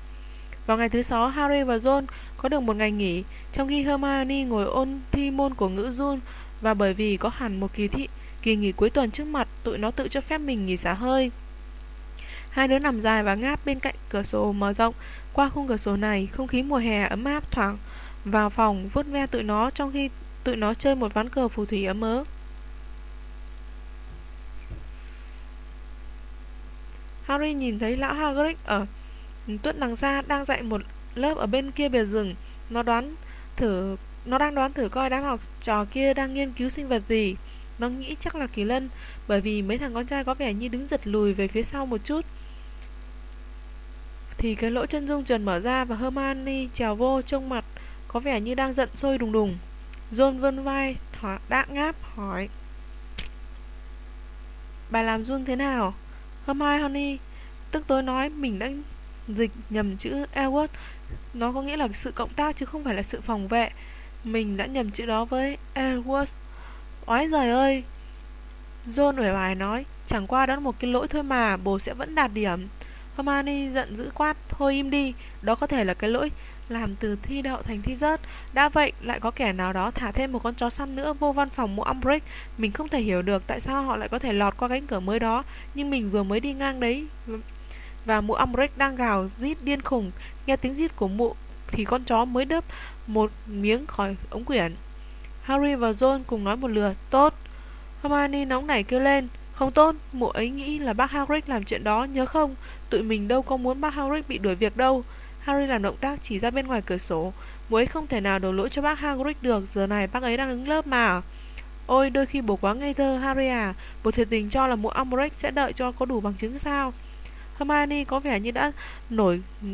Vào ngày thứ sáu, Harry và Ron có được một ngày nghỉ, trong khi Hermione ngồi ôn thi môn của ngữ Jun và bởi vì có hẳn một kỳ thị kỳ nghỉ cuối tuần trước mặt, tụi nó tự cho phép mình nghỉ xả hơi hai đứa nằm dài và ngáp bên cạnh cửa sổ mở rộng qua khung cửa sổ này, không khí mùa hè ấm áp thoảng vào phòng, vuốt ve tụi nó trong khi tụi nó chơi một ván cờ phù thủy ấm ớ Harry nhìn thấy lão Hagrid ở tuất đằng xa đang dạy một lớp ở bên kia bìa rừng. Nó đoán thử, nó đang đoán thử coi đám học trò kia đang nghiên cứu sinh vật gì. Nó nghĩ chắc là kỳ lân, bởi vì mấy thằng con trai có vẻ như đứng giật lùi về phía sau một chút. Thì cái lỗ chân dung trần mở ra và Hermione trèo vô trông mặt có vẻ như đang giận sôi đùng đùng. John vươn vai, đã ngáp hỏi. Bà làm run thế nào? Hermione tức tối nói mình đã dịch nhầm chữ Edward Nó có nghĩa là sự cộng tác chứ không phải là sự phòng vệ Mình đã nhầm chữ đó với Edward Ói giời ơi! John uể bài nói, Chẳng qua đó là một cái lỗi thôi mà Bố sẽ vẫn đạt điểm. Hermione giận dữ quát, Thôi im đi, Đó có thể là cái lỗi làm từ thi đậu thành thi rớt. Đã vậy, lại có kẻ nào đó thả thêm một con chó săn nữa vô văn phòng mũ Umbridge. Mình không thể hiểu được tại sao họ lại có thể lọt qua cánh cửa mới đó, Nhưng mình vừa mới đi ngang đấy Và mụ Umbridge đang gào rít điên khùng. Nghe tiếng rít của mụ thì con chó mới đớp một miếng khỏi ống quyển. Harry và John cùng nói một lượt Tốt. Hermione nóng nảy kêu lên Không tốt, mụ ấy nghĩ là bác Hagrid làm chuyện đó, nhớ không? Tụi mình đâu có muốn bác Hagrid bị đuổi việc đâu. Harry làm động tác chỉ ra bên ngoài cửa sổ mụ ấy không thể nào đổ lỗi cho bác Hagrid được Giờ này bác ấy đang đứng lớp mà. Ôi đôi khi bố quá ngây thơ Harry à Bố thiệt tình cho là mụ Umbridge sẽ đợi cho có đủ bằng chứng sao? Hermione có vẻ như đã nổi ừ,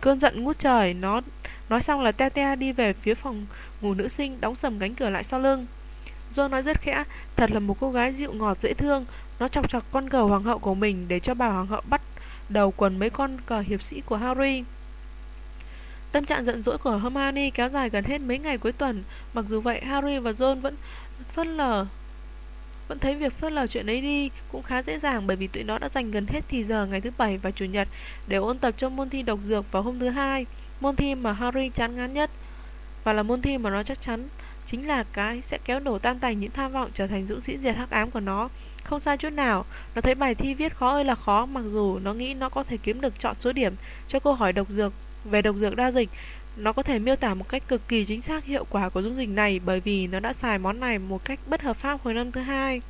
cơn giận ngút trời Nó nói xong là te te đi về phía phòng ngủ nữ sinh Đóng sầm cánh cửa lại sau lưng. John nói rất khẽ Thật là một cô gái dịu ngọt dễ thương. Nó chọc chọc con cờ hoàng hậu của mình Để cho bà hoàng hậu bắt đầu quần mấy con cờ hiệp sĩ của Harry. Tâm trạng giận dỗi của Hermione kéo dài gần hết mấy ngày cuối tuần. Mặc dù vậy, Harry và John vẫn phớt lờ vẫn thấy việc phớt lờ chuyện ấy đi cũng khá dễ dàng bởi vì tụi nó đã dành gần hết thì giờ ngày thứ bảy và chủ nhật để ôn tập cho môn thi độc dược vào hôm thứ hai, môn thi mà Harry chán ngán nhất và là môn thi mà nó chắc chắn chính là cái sẽ kéo đổ tan tành những tham vọng trở thành dũng sĩ diệt hắc ám của nó. Không sai chút nào, nó thấy bài thi viết khó ơi là khó mặc dù nó nghĩ nó có thể kiếm được chọn số điểm cho câu hỏi độc dược về độc dược đa dịch, nó có thể miêu tả một cách cực kỳ chính xác hiệu quả của dung dịch này bởi vì nó đã xài món này một cách bất hợp pháp hồi năm thứ hai.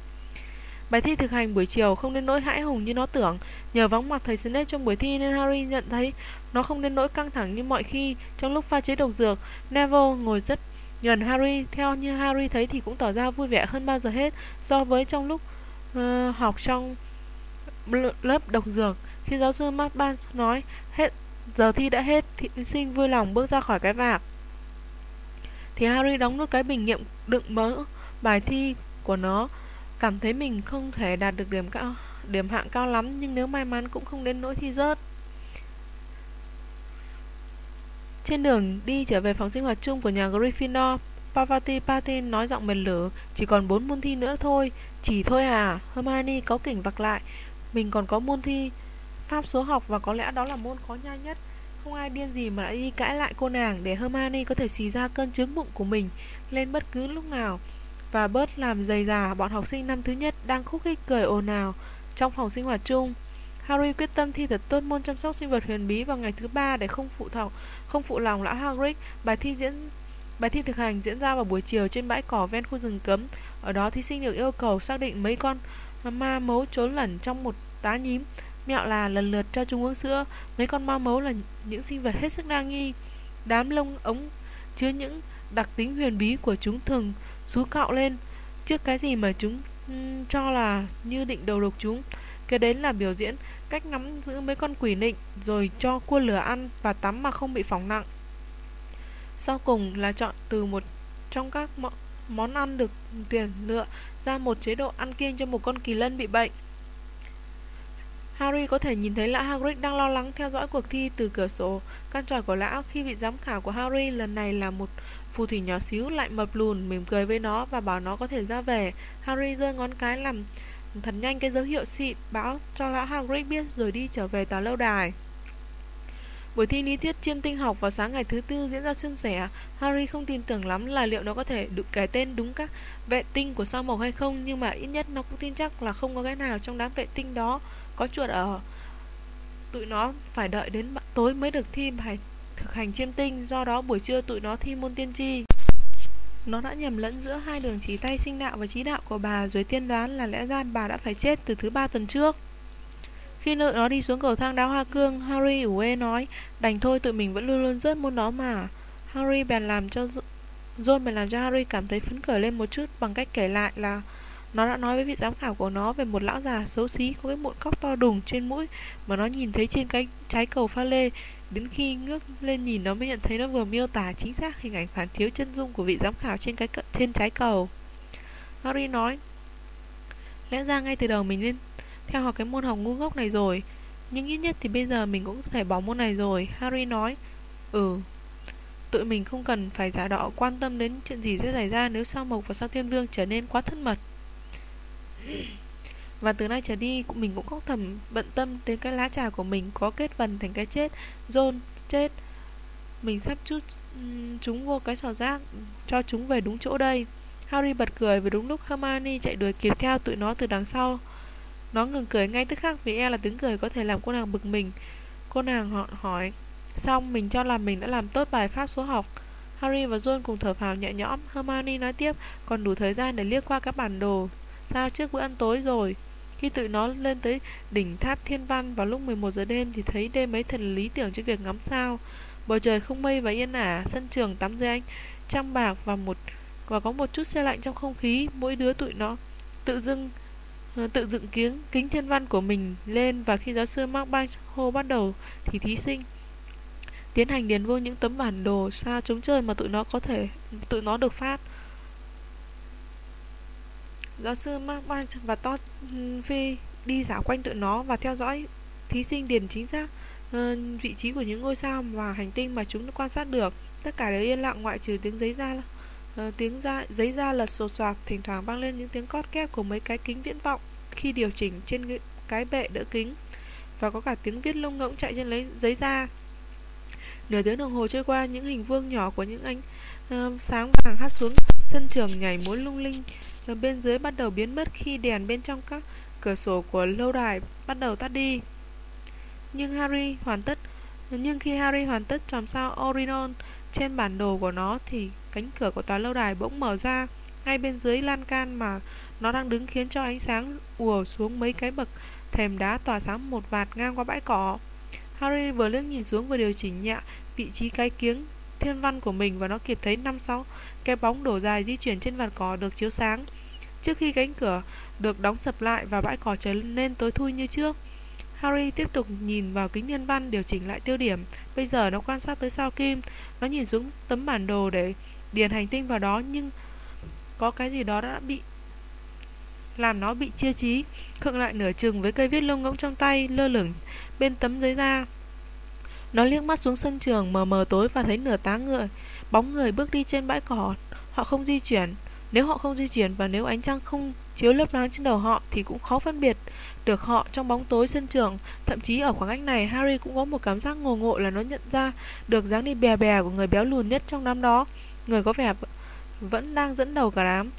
Bài thi thực hành buổi chiều không đến nỗi hãi hùng như nó tưởng. Nhờ vắng mặt thầy Snape trong buổi thi nên Harry nhận thấy nó không đến nỗi căng thẳng như mọi khi. Trong lúc pha chế độc dược, Neville ngồi rất gần Harry. Theo như Harry thấy thì cũng tỏ ra vui vẻ hơn bao giờ hết so với trong lúc uh, học trong lớp độc dược. Khi giáo sư Mark nói hết Giờ thi đã hết, thí sinh vui lòng bước ra khỏi cái vạc. Thì Harry đóng nút cái bình nghiệm đựng mỡ bài thi của nó, cảm thấy mình không thể đạt được điểm cao, điểm hạng cao lắm nhưng nếu may mắn cũng không đến nỗi thi rớt. Trên đường đi trở về phòng sinh hoạt chung của nhà Gryffindor, Pavati Patin nói giọng mệt lử, chỉ còn 4 môn thi nữa thôi, chỉ thôi à, Hermione có kỉnh vặc lại, mình còn có môn thi Pháp số học và có lẽ đó là môn khó nhai nhất. Không ai điên gì mà lại đi cãi lại cô nàng Để Hermione có thể xì ra cơn trướng bụng của mình Lên bất cứ lúc nào. Và bớt làm dày dà bọn học sinh năm thứ nhất Đang khúc khích cười ồn ào Trong phòng sinh hoạt chung Harry quyết tâm thi thật tốt môn chăm sóc sinh vật huyền bí vào ngày thứ ba để không phụ thọc, không phụ lòng lão Hagrid. Bài thi diễn bài thi thực hành diễn ra vào buổi chiều trên bãi cỏ ven khu rừng cấm. Ở đó thí sinh được yêu cầu xác định mấy con ma mấu trốn lẩn trong một tá nhím Mẹo là lần lượt cho chúng uống sữa Mấy con ma mấu là những sinh vật hết sức đa nghi Đám lông ống chứa những đặc tính huyền bí của chúng thường xú cạo lên Trước cái gì mà chúng um, cho là như định đầu độc chúng kế đến là biểu diễn cách nắm giữ mấy con quỷ nịnh rồi cho cua lửa ăn và tắm mà không bị phỏng nặng. Sau cùng là chọn từ một trong các món ăn được tuyển lựa ra một chế độ ăn kiêng cho một con kỳ lân bị bệnh. Harry có thể nhìn thấy lão Hagrid đang lo lắng theo dõi cuộc thi từ cửa sổ căn tròi của lão khi vị giám khảo của Harry lần này là một phù thủy nhỏ xíu lại mập lùn mỉm cười với nó và bảo nó có thể ra về. Harry giơ ngón cái làm thật nhanh cái dấu hiệu xịn bão cho lão Hagrid biết rồi đi trở về tòa lâu đài. Buổi thi lý thuyết chiêm tinh học vào sáng ngày thứ tư diễn ra suôn sẻ. Harry không tin tưởng lắm là liệu nó có thể được kể tên đúng các vệ tinh của sao mộc hay không, nhưng mà ít nhất nó cũng tin chắc là không có cái nào trong đám vệ tinh đó có chuột ở. Tụi nó phải đợi đến tối mới được thi bài thực hành chiêm tinh, do đó buổi trưa tụi nó thi môn tiên tri. Nó đã nhầm lẫn giữa hai đường chỉ tay sinh đạo và trí đạo của bà rồi tiên đoán là lẽ ra bà đã phải chết từ thứ ba tuần trước. Khi nợ nó đi xuống cầu thang đá hoa cương, Harry ủ ê nói, đành thôi tụi mình vẫn luôn luôn rớt môn đó mà. Harry bèn làm cho John bèn làm cho Harry cảm thấy phấn khởi lên một chút bằng cách kể lại là nó đã nói với vị giám khảo của nó về một lão già xấu xí có cái mụn cóc to đùng trên mũi mà nó nhìn thấy trên cái trái cầu pha lê. Đến khi ngước lên nhìn nó mới nhận thấy nó vừa miêu tả chính xác hình ảnh phản chiếu chân dung của vị giám khảo trên cái trên trái cầu. Harry nói, lẽ ra ngay từ đầu mình nên theo học cái môn học ngu ngốc này rồi Nhưng ít nhất thì bây giờ mình cũng có thể bỏ môn này rồi Harry nói Ừ Tụi mình không cần phải giả đọ quan tâm đến chuyện gì sẽ xảy ra Nếu sao Mộc và sao Thiên Vương trở nên quá thân mật và từ nay trở đi Mình cũng không thầm bận tâm đến cái lá trà của mình Có kết vần thành cái chết John chết Mình sắp chút chúng vô cái sò rác Cho chúng về đúng chỗ đây Harry bật cười vì đúng lúc Hermione chạy đuổi kịp theo tụi nó từ đằng sau nó ngừng cười ngay tức khắc vì e là tiếng cười có thể làm cô nàng bực mình. Cô nàng họ hỏi, xong mình cho là mình đã làm tốt bài pháp số học. Harry và john cùng thở phào nhẹ nhõm. Hermione nói tiếp, còn đủ thời gian để liếc qua các bản đồ. Sao trước bữa ăn tối rồi? Khi tụi nó lên tới đỉnh tháp thiên văn vào lúc 11 giờ đêm thì thấy đêm ấy thật lý tưởng cho việc ngắm sao. Bầu trời không mây và yên ả, sân trường tắm dưới ánh trăng bạc và một và có một chút xe lạnh trong không khí. Mỗi đứa tụi nó tự dưng ờ, tự dựng kiếng kính thiên văn của mình lên và khi giáo sư Mark Banks hô bắt đầu thì thí sinh tiến hành điền vô những tấm bản đồ sao chống trời mà tụi nó có thể tụi nó được phát giáo sư Mark Banks và Todd Phi đi dạo quanh tụi nó và theo dõi thí sinh điền chính xác uh, vị trí của những ngôi sao và hành tinh mà chúng quan sát được. Tất cả đều yên lặng ngoại trừ tiếng giấy ra uh, tiếng da, giấy da lật sột soạt thỉnh thoảng vang lên những tiếng cót két của mấy cái kính viễn vọng khi điều chỉnh trên cái bệ đỡ kính và có cả tiếng viết lông ngỗng chạy trên lấy giấy da nửa tiếng đồng hồ trôi qua những hình vuông nhỏ của những ánh uh, sáng vàng hắt xuống sân trường nhảy múa lung linh ở bên dưới bắt đầu biến mất khi đèn bên trong các cửa sổ của lâu đài bắt đầu tắt đi nhưng Harry hoàn tất, nhưng khi Harry hoàn tất chòm sao Orion trên bản đồ của nó thì cánh cửa của tòa lâu đài bỗng mở ra, ngay bên dưới lan can mà nó đang đứng khiến cho ánh sáng ùa xuống mấy cái bậc thềm đá tỏa sáng một vạt ngang qua bãi cỏ. Harry vừa liếc nhìn xuống vừa điều chỉnh nhẹ vị trí cái kiếng thiên văn của mình và nó kịp thấy năm sáu cái bóng đổ dài di chuyển trên vạt cỏ được chiếu sáng. Trước khi cánh cửa được đóng sập lại và bãi cỏ trở nên tối thui như trước, Harry tiếp tục nhìn vào kính nhân văn điều chỉnh lại tiêu điểm. Bây giờ nó quan sát tới sao kim. Nó nhìn xuống tấm bản đồ để điền hành tinh vào đó nhưng có cái gì đó đã bị làm nó bị chia trí. Khựng lại nửa chừng với cây viết lông ngỗng trong tay lơ lửng bên tấm giấy da. Nó liếc mắt xuống sân trường mờ mờ tối và thấy nửa tá người, bóng người bước đi trên bãi cỏ. Họ không di chuyển. Nếu họ không di chuyển và nếu ánh trăng không chiếu lấp láng trên đầu họ thì cũng khó phân biệt được họ trong bóng tối sân trường. Thậm chí ở khoảng cách này, Harry cũng có một cảm giác ngồ ngộ là nó nhận ra được dáng đi bè bè của người béo lùn nhất trong đám đó. Người có vẻ vẫn đang dẫn đầu cả đám.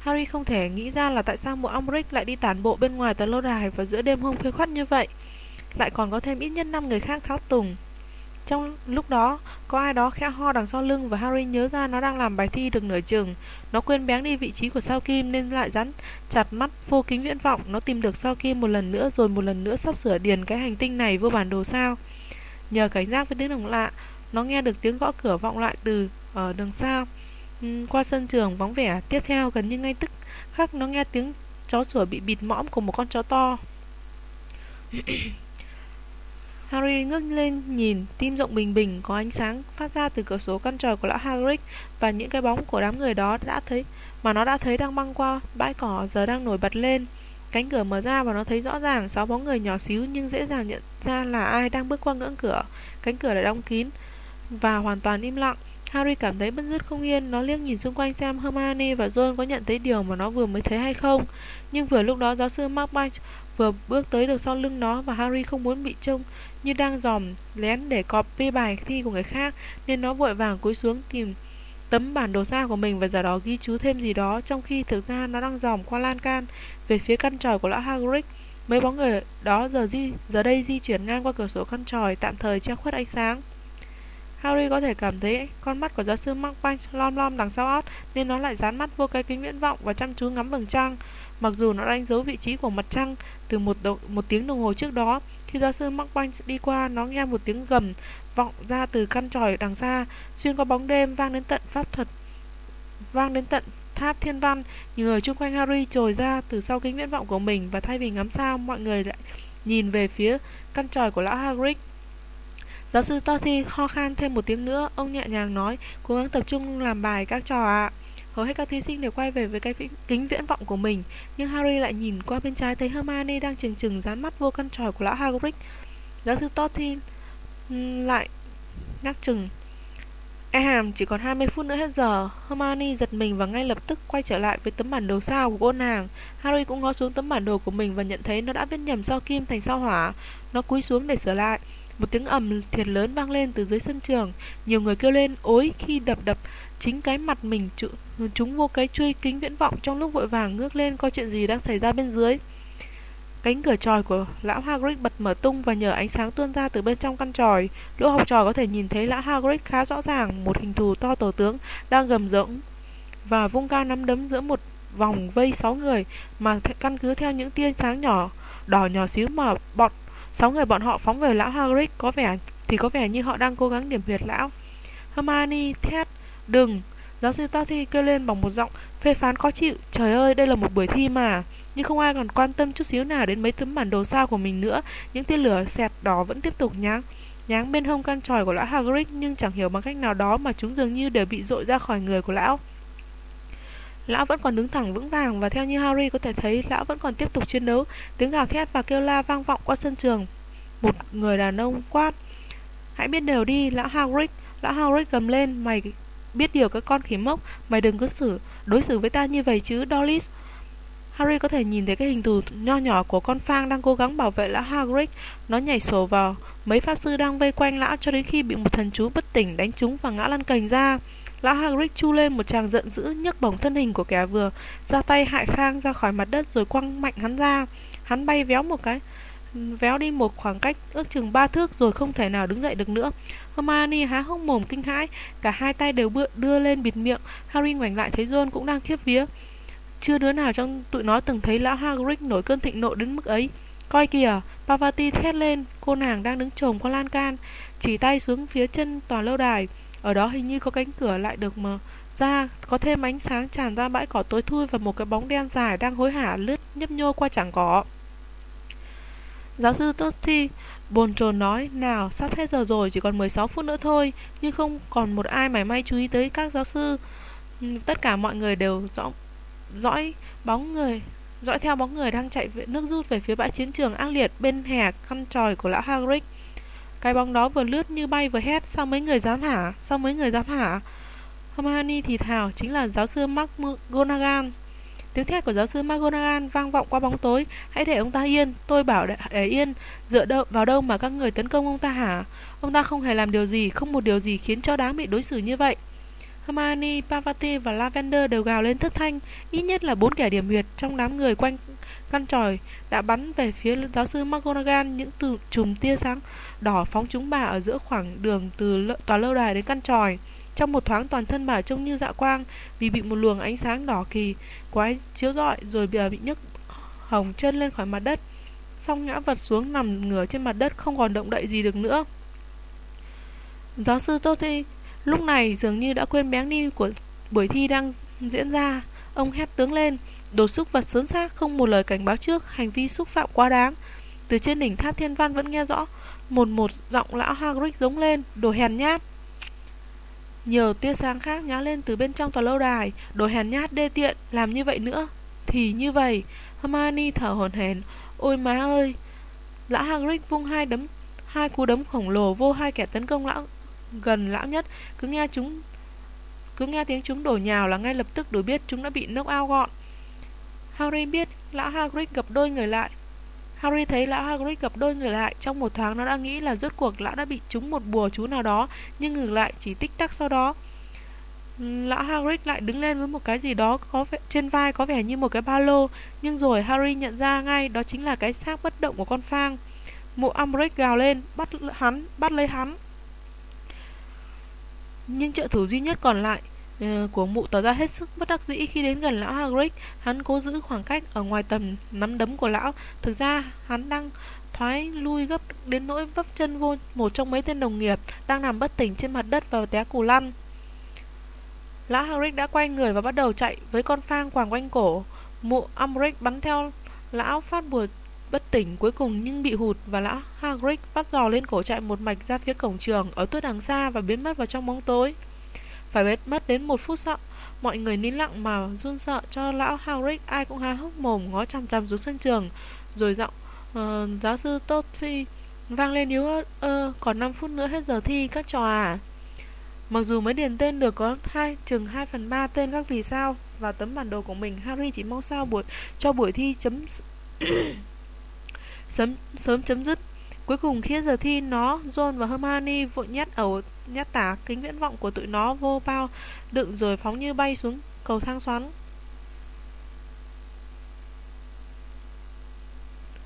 Harry không thể nghĩ ra là tại sao một Umbridge lại đi tản bộ bên ngoài tòa lâu đài vào giữa đêm hôm khuya khoắt như vậy. Lại còn có thêm ít nhất 5 người khác tháo tùng. Trong lúc đó, có ai đó khẽ ho đằng sau lưng và Harry nhớ ra nó đang làm bài thi được nửa chừng. Nó quên bén đi vị trí của sao kim nên lại rắn chặt mắt vô kính viễn vọng. Nó tìm được sao kim một lần nữa rồi một lần nữa sắp sửa điền cái hành tinh này vô bản đồ sao. Nhờ cảnh giác với tiếng đồng lạ, nó nghe được tiếng gõ cửa vọng lại từ ở đường xa qua sân trường vắng vẻ, tiếp theo gần như ngay tức khắc nó nghe tiếng chó sủa bị bịt mõm của một con chó to. Harry ngước lên nhìn, tim rộng bình bình có ánh sáng phát ra từ cửa sổ căn tròi của lão Hagrid và những cái bóng của đám người đó đã thấy mà nó đã thấy đang băng qua bãi cỏ giờ đang nổi bật lên. Cánh cửa mở ra và nó thấy rõ ràng sáu bóng người nhỏ xíu nhưng dễ dàng nhận ra là ai đang bước qua ngưỡng cửa. Cánh cửa đã đóng kín và hoàn toàn im lặng. Harry cảm thấy bất dứt không yên, nó liếc nhìn xung quanh xem Hermione và Ron có nhận thấy điều mà nó vừa mới thấy hay không. Nhưng vừa lúc đó giáo sư Markbach vừa bước tới được sau lưng nó và Harry không muốn bị trông như đang dòm lén để copy bài thi của người khác nên nó vội vàng cúi xuống tìm tấm bản đồ xa của mình và giờ đó ghi chú thêm gì đó trong khi thực ra nó đang dòm qua lan can về phía căn tròi của lão Hagrid. Mấy bóng người đó giờ di giờ đây di chuyển ngang qua cửa sổ căn tròi tạm thời che khuất ánh sáng. Harry có thể cảm thấy con mắt của giáo sư Macbeth lom lom đằng sau ót nên nó lại dán mắt vô cái kính viễn vọng và chăm chú ngắm vầng trăng. Mặc dù nó đánh dấu vị trí của mặt trăng từ một, một tiếng đồng hồ trước đó, khi giáo sư Malfoy đi qua, nó nghe một tiếng gầm vọng ra từ căn tròi đằng xa, xuyên qua bóng đêm vang đến tận pháp thuật, vang đến tận tháp thiên văn. Những người chung quanh Harry trồi ra từ sau kính viễn vọng của mình và thay vì ngắm sao, mọi người lại nhìn về phía căn tròi của lão Hagrid. Giáo sư Toti ho khan thêm một tiếng nữa, ông nhẹ nhàng nói, cố gắng tập trung làm bài các trò ạ. À. Hầu hết các thí sinh đều quay về với cái kính viễn vọng của mình, nhưng Harry lại nhìn qua bên trái thấy Hermione đang chừng chừng dán mắt vô căn tròi của lão Hagrid. Giáo sư Tottin lại nhắc chừng. E hàm chỉ còn 20 phút nữa hết giờ. Hermione giật mình và ngay lập tức quay trở lại với tấm bản đồ sao của cô nàng. Harry cũng ngó xuống tấm bản đồ của mình và nhận thấy nó đã viết nhầm sao kim thành sao hỏa. Nó cúi xuống để sửa lại. Một tiếng ầm thiệt lớn vang lên từ dưới sân trường. Nhiều người kêu lên ối khi đập đập chính cái mặt mình chúng vô cái chuôi kính viễn vọng trong lúc vội vàng ngước lên coi chuyện gì đang xảy ra bên dưới Cánh cửa tròi của lão Hagrid bật mở tung và nhờ ánh sáng tuôn ra từ bên trong căn tròi, lũ học trò có thể nhìn thấy lão Hagrid khá rõ ràng một hình thù to tổ tướng đang gầm rỗng và vung cao nắm đấm giữa một vòng vây sáu người mà căn cứ theo những tia sáng nhỏ đỏ nhỏ xíu mà bọn sáu người bọn họ phóng về lão Hagrid có vẻ thì có vẻ như họ đang cố gắng điểm huyệt lão. Hermione thét đừng giáo sư Toti kêu lên bằng một giọng phê phán khó chịu trời ơi đây là một buổi thi mà nhưng không ai còn quan tâm chút xíu nào đến mấy tấm bản đồ sao của mình nữa những tia lửa xẹt đỏ vẫn tiếp tục nháng nháng bên hông căn tròi của lão Hagrid nhưng chẳng hiểu bằng cách nào đó mà chúng dường như đều bị dội ra khỏi người của lão Lão vẫn còn đứng thẳng vững vàng và theo như Harry có thể thấy lão vẫn còn tiếp tục chiến đấu. Tiếng gào thét và kêu la vang vọng qua sân trường. Một người đàn ông quát. Hãy biết đều đi, lão Hagrid. Lão Hagrid gầm lên, mày biết điều các con khỉ mốc, mày đừng có xử đối xử với ta như vậy chứ, Dolly. Harry có thể nhìn thấy cái hình thù nho nhỏ của con Phang đang cố gắng bảo vệ lão Hagrid. Nó nhảy sổ vào mấy pháp sư đang vây quanh lão cho đến khi bị một thần chú bất tỉnh đánh trúng và ngã lăn cành ra. Lão Hagrid chu lên một tràng giận dữ nhấc bổng thân hình của kẻ vừa ra tay hại Phang ra khỏi mặt đất rồi quăng mạnh hắn ra. Hắn bay véo một cái véo đi một khoảng cách ước chừng ba thước rồi không thể nào đứng dậy được nữa. Hermione há hốc mồm kinh hãi, cả hai tay đều đưa lên bịt miệng. Harry ngoảnh lại thấy Ron cũng đang khiếp vía. Chưa đứa nào trong tụi nó từng thấy lão Hagrid nổi cơn thịnh nộ đến mức ấy. Coi kìa, Pavati thét lên, cô nàng đang đứng chồm qua lan can, chỉ tay xuống phía chân tòa lâu đài. Ở đó hình như có cánh cửa lại được mở ra, có thêm ánh sáng tràn ra bãi cỏ tối thui và một cái bóng đen dài đang hối hả lướt nhấp nhô qua chẳng cỏ. Giáo sư Totti bồn chồn nói, nào, sắp hết giờ rồi, chỉ còn 16 phút nữa thôi, nhưng không còn một ai mảy may chú ý tới các giáo sư. Ừ, tất cả mọi người đều rõ dõi bóng người dõi theo bóng người đang chạy nước rút về phía bãi chiến trường ác liệt bên hè căn tròi của lão Hagrid. Cái bóng đó vừa lướt như bay vừa hét, sao mấy người dám hả? Sao mấy người dám hả? Hermione thì thào chính là giáo sư McGonagall. Tiếng thét của giáo sư McGonagall vang vọng qua bóng tối. Hãy để ông ta yên, tôi bảo để, để yên. Dựa đâu, vào đâu mà các người tấn công ông ta hả? Ông ta không hề làm điều gì, không một điều gì khiến cho đáng bị đối xử như vậy. Hermione, Pavati và Lavender đều gào lên thất thanh. Ít nhất là bốn kẻ điểm huyệt trong đám người quanh căn tròi đã bắn về phía giáo sư McGonagall những từ chùm tia sáng đỏ phóng chúng bà ở giữa khoảng đường từ tòa lâu đài đến căn tròi. Trong một thoáng toàn thân bà trông như dạ quang vì bị một luồng ánh sáng đỏ kỳ quái chiếu rọi rồi bà bị nhấc hồng chân lên khỏi mặt đất. Xong ngã vật xuống nằm ngửa trên mặt đất không còn động đậy gì được nữa. Giáo sư Toti Lúc này dường như đã quên bén đi của buổi thi đang diễn ra Ông hét tướng lên Đồ xúc vật sớn xác không một lời cảnh báo trước Hành vi xúc phạm quá đáng Từ trên đỉnh tháp thiên văn vẫn nghe rõ một một giọng lão Hagrid giống lên, đồ hèn nhát. Nhiều tia sáng khác nhá lên từ bên trong tòa lâu đài, đồ hèn nhát đê tiện, làm như vậy nữa. Thì như vậy, Hermione thở hổn hển, ôi má ơi. Lão Hagrid vung hai đấm, hai cú đấm khổng lồ vô hai kẻ tấn công lão gần lão nhất, cứ nghe chúng cứ nghe tiếng chúng đổ nhào là ngay lập tức đủ biết chúng đã bị knock out gọn. Harry biết lão Hagrid gặp đôi người lại, Harry thấy lão Hagrid gặp đôi người lại Trong một thoáng nó đã nghĩ là rốt cuộc lão đã bị trúng một bùa chú nào đó Nhưng ngược lại chỉ tích tắc sau đó. Ừ, lão Hagrid lại đứng lên với một cái gì đó có vẻ, trên vai có vẻ như một cái ba lô Nhưng rồi Harry nhận ra ngay đó chính là cái xác bất động của con Phang. Mụ Umbridge gào lên bắt hắn, bắt lấy hắn. Nhưng trợ thủ duy nhất còn lại Ờ, của mụ tỏ ra hết sức bất đắc dĩ khi đến gần lão Hagrid. Hắn cố giữ khoảng cách ở ngoài tầm nắm đấm của lão. Thực ra, hắn đang thoái lui gấp đến nỗi vấp chân vô một trong mấy tên đồng nghiệp đang nằm bất tỉnh trên mặt đất và té cù lăn. Lão Hagrid đã quay người và bắt đầu chạy với con phang quàng quanh cổ. Mụ Umbridge bắn theo lão phát bùa bất tỉnh cuối cùng nhưng bị hụt và lão Hagrid bắt dò lên cổ chạy một mạch ra phía cổng trường ở tuốt đằng xa và biến mất vào trong bóng tối. Phải mất đến một phút sợ. Mọi người nín lặng mà run sợ cho lão Hagrid Ai cũng há hốc mồm ngó chằm chằm xuống sân trường. Rồi giọng uh, giáo sư Tốt Phi vang lên yếu ớt ơ còn 5 phút nữa hết giờ thi các trò à? Mặc dù mới điền tên được có hai chừng 2 phần 3 tên các vì sao vào tấm bản đồ của mình, Harry chỉ mong sao buổi cho buổi thi chấm sớm sớm chấm dứt. Cuối cùng khi giờ thi nó, John và Hermione vội nhét ẩu nhát tả kính viễn vọng của tụi nó vô bao đựng rồi phóng như bay xuống cầu thang xoắn.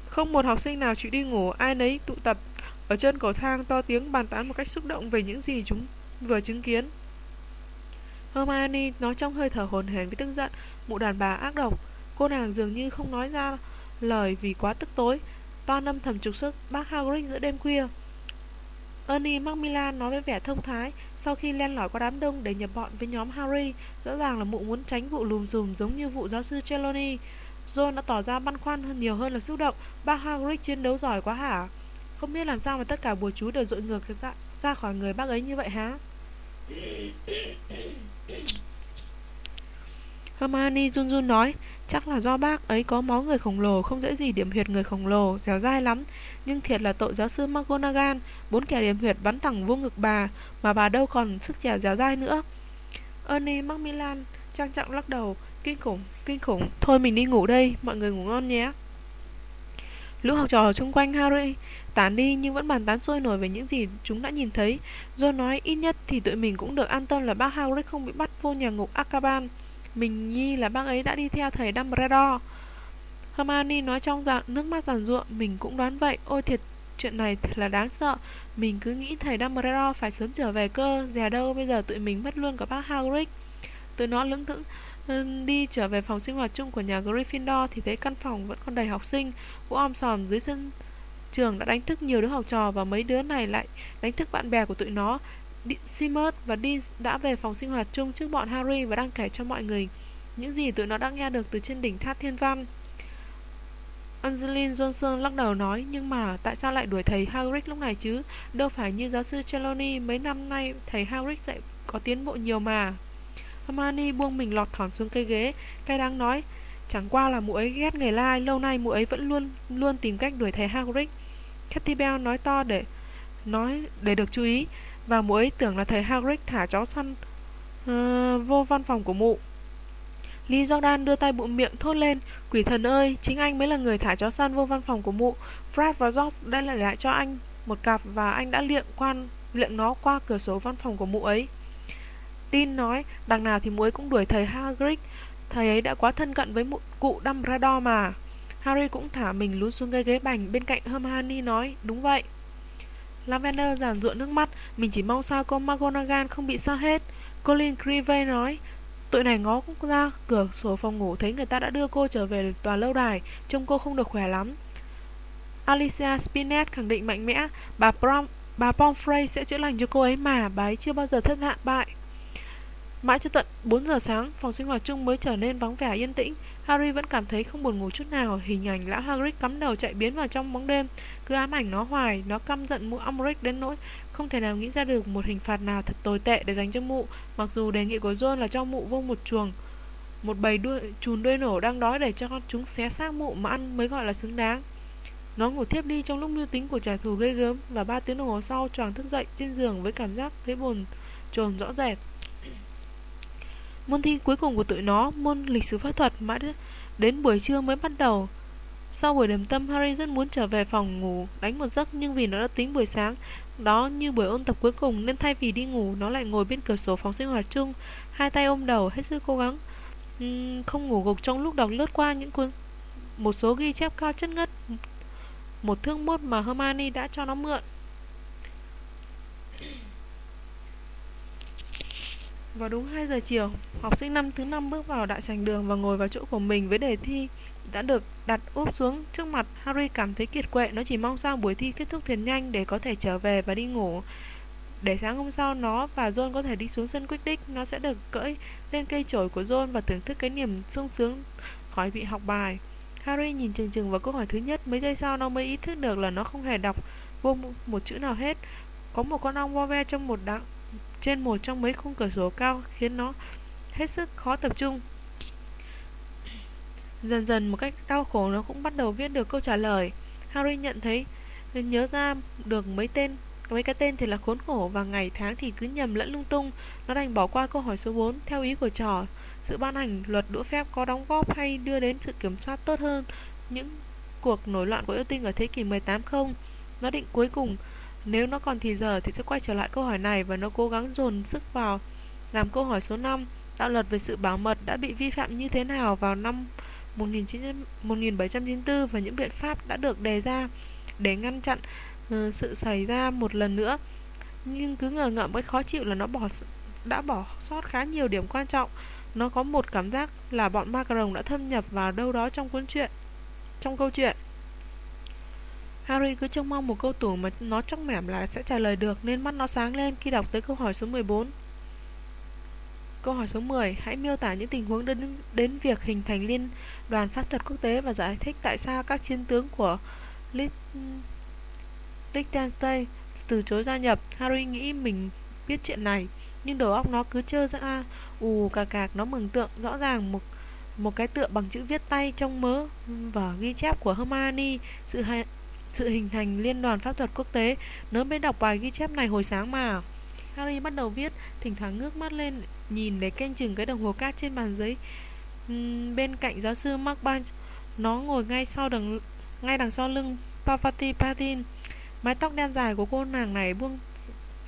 Không một học sinh nào chịu đi ngủ, ai nấy tụ tập ở trên cầu thang to tiếng bàn tán một cách xúc động về những gì chúng vừa chứng kiến. Hermione nói trong hơi thở hồn hển với tức giận, mụ đàn bà ác độc. Cô nàng dường như không nói ra lời vì quá tức tối. Toan âm thầm trục xuất bác Hagrid giữa đêm khuya. Ernie Macmillan nói với vẻ thông thái sau khi len lỏi qua đám đông để nhập bọn với nhóm Harry. Rõ ràng là mụ muốn tránh vụ lùm xùm giống như vụ giáo sư Trelawney. John đã tỏ ra băn khoăn hơn nhiều hơn là xúc động. Ba Hagrid chiến đấu giỏi quá hả? Không biết làm sao mà tất cả bùa chú đều dội ngược ra, ra khỏi người bác ấy như vậy hả? Hermione run run nói Chắc là do bác ấy có máu người khổng lồ Không dễ gì điểm huyệt người khổng lồ Dẻo dai lắm nhưng thiệt là tội giáo sư McGonagall Bốn kẻ điểm huyệt bắn thẳng vô ngực bà Mà bà đâu còn sức trẻ dẻo dai nữa Ernie Macmillan trang trọng lắc đầu Kinh khủng, kinh khủng Thôi mình đi ngủ đây, mọi người ngủ ngon nhé Lũ học trò xung quanh Harry tán đi nhưng vẫn bàn tán sôi nổi về những gì chúng đã nhìn thấy. John nói ít nhất thì tụi mình cũng được an tâm là bác Hagrid không bị bắt vô nhà ngục Akaban, Mình nghi là bác ấy đã đi theo thầy Dumbledore. Hermione nói trong dạng nước mắt giàn ruộng, mình cũng đoán vậy. Ôi thiệt, chuyện này thật là đáng sợ. Mình cứ nghĩ thầy Dumbledore phải sớm trở về cơ, dè đâu bây giờ tụi mình mất luôn cả bác Hagrid. Tụi nó lững thững ừ, đi trở về phòng sinh hoạt chung của nhà Gryffindor thì thấy căn phòng vẫn còn đầy học sinh. Vũ om sòm dưới sân trường đã đánh thức nhiều đứa học trò và mấy đứa này lại đánh thức bạn bè của tụi nó. Seamus và Dean đã về phòng sinh hoạt chung trước bọn Harry và đang kể cho mọi người những gì tụi nó đã nghe được từ trên đỉnh tháp thiên văn. Angeline Johnson lắc đầu nói Nhưng mà tại sao lại đuổi thầy Hagrid lúc này chứ? Đâu phải như giáo sư Trelawney Mấy năm nay thầy Hagrid dạy có tiến bộ nhiều mà. Hermione buông mình lọt thỏm xuống cây ghế cay đáng nói Chẳng qua là mụ ấy ghét người lai Lâu nay mụ ấy vẫn luôn luôn tìm cách đuổi thầy Hagrid Cathy Bell nói to để nói để được chú ý và mụ ấy tưởng là thầy Hagrid thả chó săn uh, vô văn phòng của mụ. Lý Jordan đưa tay bụng miệng thốt lên Quỷ thần ơi, chính anh mới là người thả chó săn vô văn phòng của mụ. Fred và George đã lại lại cho anh một cặp Và anh đã liệng quan liệng nó qua cửa sổ văn phòng của mụ ấy. Tin nói Đằng nào thì mụ ấy cũng đuổi thầy Hagrid. Thầy ấy đã quá thân cận với mụ, cụ Dumbledore mà. Harry cũng thả mình lún xuống ghế ghế bành Bên cạnh Hermione nói Đúng vậy. Lavender giàn ruộng nước mắt Mình chỉ mong sao cô McGonagall không bị sao hết. Colin Creevey nói Tụi này ngó ra cửa sổ phòng ngủ Thấy người ta đã đưa cô trở về tòa lâu đài, Trông cô không được khỏe lắm. Alicia Spinett khẳng định mạnh mẽ, Bà Prom, Bà Pomfrey sẽ chữa lành cho cô ấy mà, Bà ấy chưa bao giờ thất hạ bại. Mãi cho tận 4 giờ sáng, Phòng sinh hoạt chung mới trở nên vắng vẻ yên tĩnh. Harry vẫn cảm thấy không buồn ngủ chút nào. Hình ảnh lão Hagrid cắm đầu chạy biến vào trong bóng đêm. Cứ ám ảnh nó hoài Nó căm giận mụ Umbridge đến nỗi Không thể nào nghĩ ra được một hình phạt nào thật tồi tệ để dành cho mụ Mặc dù đề nghị của John là cho mụ vô một chuồng Một bầy đuôi, chùn đuôi nổ đang đói để cho chúng xé xác mụ mà ăn mới gọi là xứng đáng. Nó ngủ thiếp đi trong lúc mưu tính của trả thù gây gớm Và ba tiếng đồng hồ sau choàng thức dậy trên giường với cảm giác thấy buồn chồn rõ rệt. Môn thi cuối cùng của tụi nó, môn lịch sử pháp thuật mãi đến buổi trưa mới bắt đầu. Sau buổi điểm tâm, Harry rất muốn trở về phòng ngủ, đánh một giấc nhưng vì nó đã tính buổi sáng đó như buổi ôn tập cuối cùng nên thay vì đi ngủ, nó lại ngồi bên cửa sổ phòng sinh hoạt chung, hai tay ôm đầu hết sức cố gắng uhm, không ngủ gục trong lúc đọc lướt qua những cuốn một số ghi chép cao chất ngất một thương mốt mà Hermione đã cho nó mượn. Vào đúng 2 giờ chiều, học sinh năm thứ năm bước vào đại sảnh đường và ngồi vào chỗ của mình với đề thi đã được đặt úp xuống trước mặt. Harry cảm thấy kiệt quệ, nó chỉ mong sao buổi thi kết thúc thiệt nhanh để có thể trở về và đi ngủ. Để sáng hôm sau nó và John có thể đi xuống sân Quidditch, nó sẽ được cưỡi lên cây chổi của John và thưởng thức cái niềm sung sướng khỏi bị học bài. Harry nhìn chừng chừng vào câu hỏi thứ nhất, mấy giây sau nó mới ý thức được là nó không hề đọc vô một chữ nào hết. Có một con ong vo ve trong một đặng trên một trong mấy khung cửa sổ cao khiến nó hết sức khó tập trung. Dần dần một cách đau khổ, nó cũng bắt đầu viết được câu trả lời. Harry nhận thấy, nhớ ra được mấy tên, mấy cái tên thì là khốn khổ và ngày tháng thì cứ nhầm lẫn lung tung. Nó đành bỏ qua câu hỏi số 4 theo ý của trò. Sự ban hành luật đũa phép có đóng góp hay đưa đến sự kiểm soát tốt hơn những cuộc nổi loạn của yêu tinh ở thế kỷ 18 không? Nó định cuối cùng nếu nó còn thì giờ thì sẽ quay trở lại câu hỏi này và nó cố gắng dồn sức vào làm câu hỏi số 5 đạo luật về sự bảo mật đã bị vi phạm như thế nào vào năm 1794 và những biện pháp đã được đề ra để ngăn chặn uh, sự xảy ra một lần nữa? Nhưng cứ ngờ ngợm với khó chịu là nó bỏ đã bỏ sót khá nhiều điểm quan trọng. Nó có một cảm giác là bọn ma cà rồng đã thâm nhập vào đâu đó trong cuốn truyện trong câu chuyện. Harry cứ trông mong một câu tủ mà nó chắc mẻm là sẽ trả lời được nên mắt nó sáng lên khi đọc tới câu hỏi số 14. Câu hỏi số 10, hãy miêu tả những tình huống đến, đến việc hình thành liên đoàn pháp thuật quốc tế và giải thích tại sao các chiến tướng của Liechtenstein từ chối gia nhập. Harry nghĩ mình biết chuyện này, nhưng đầu óc nó cứ trơ ra ù cà cạc nó mừng tượng rõ ràng một một cái tựa bằng chữ viết tay trong mớ và ghi chép của Hermione sự sự hình thành liên đoàn pháp thuật quốc tế Nớ mới đọc bài ghi chép này hồi sáng mà. Harry bắt đầu viết Thỉnh thoảng ngước mắt lên Nhìn để canh chừng cái đồng hồ cát trên bàn giấy. Uhm, Bên cạnh giáo sư Mark Bunch Nó ngồi ngay sau đằng ngay đằng sau lưng Pavati Patin. Mái tóc đen dài của cô nàng này buông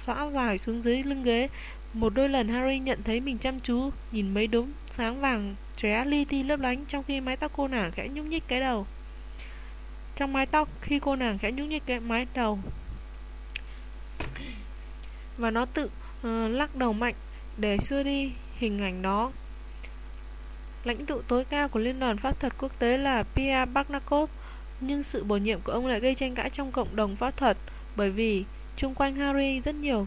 xõa dài xuống dưới lưng ghế. Một đôi lần Harry nhận thấy mình chăm chú Nhìn mấy đốm sáng vàng chóe li ti lấp lánh Trong khi mái tóc cô nàng khẽ nhúc nhích cái đầu trong mái tóc khi cô nàng khẽ nhúc nhích cái mái đầu. Và nó tự uh, lắc đầu mạnh để xua đi hình ảnh đó. Lãnh tụ tối cao của liên đoàn pháp thuật quốc tế là pierre Barnacos nhưng sự bổ nhiệm của ông lại gây tranh cãi trong cộng đồng pháp thuật bởi vì chung quanh Harry rất nhiều.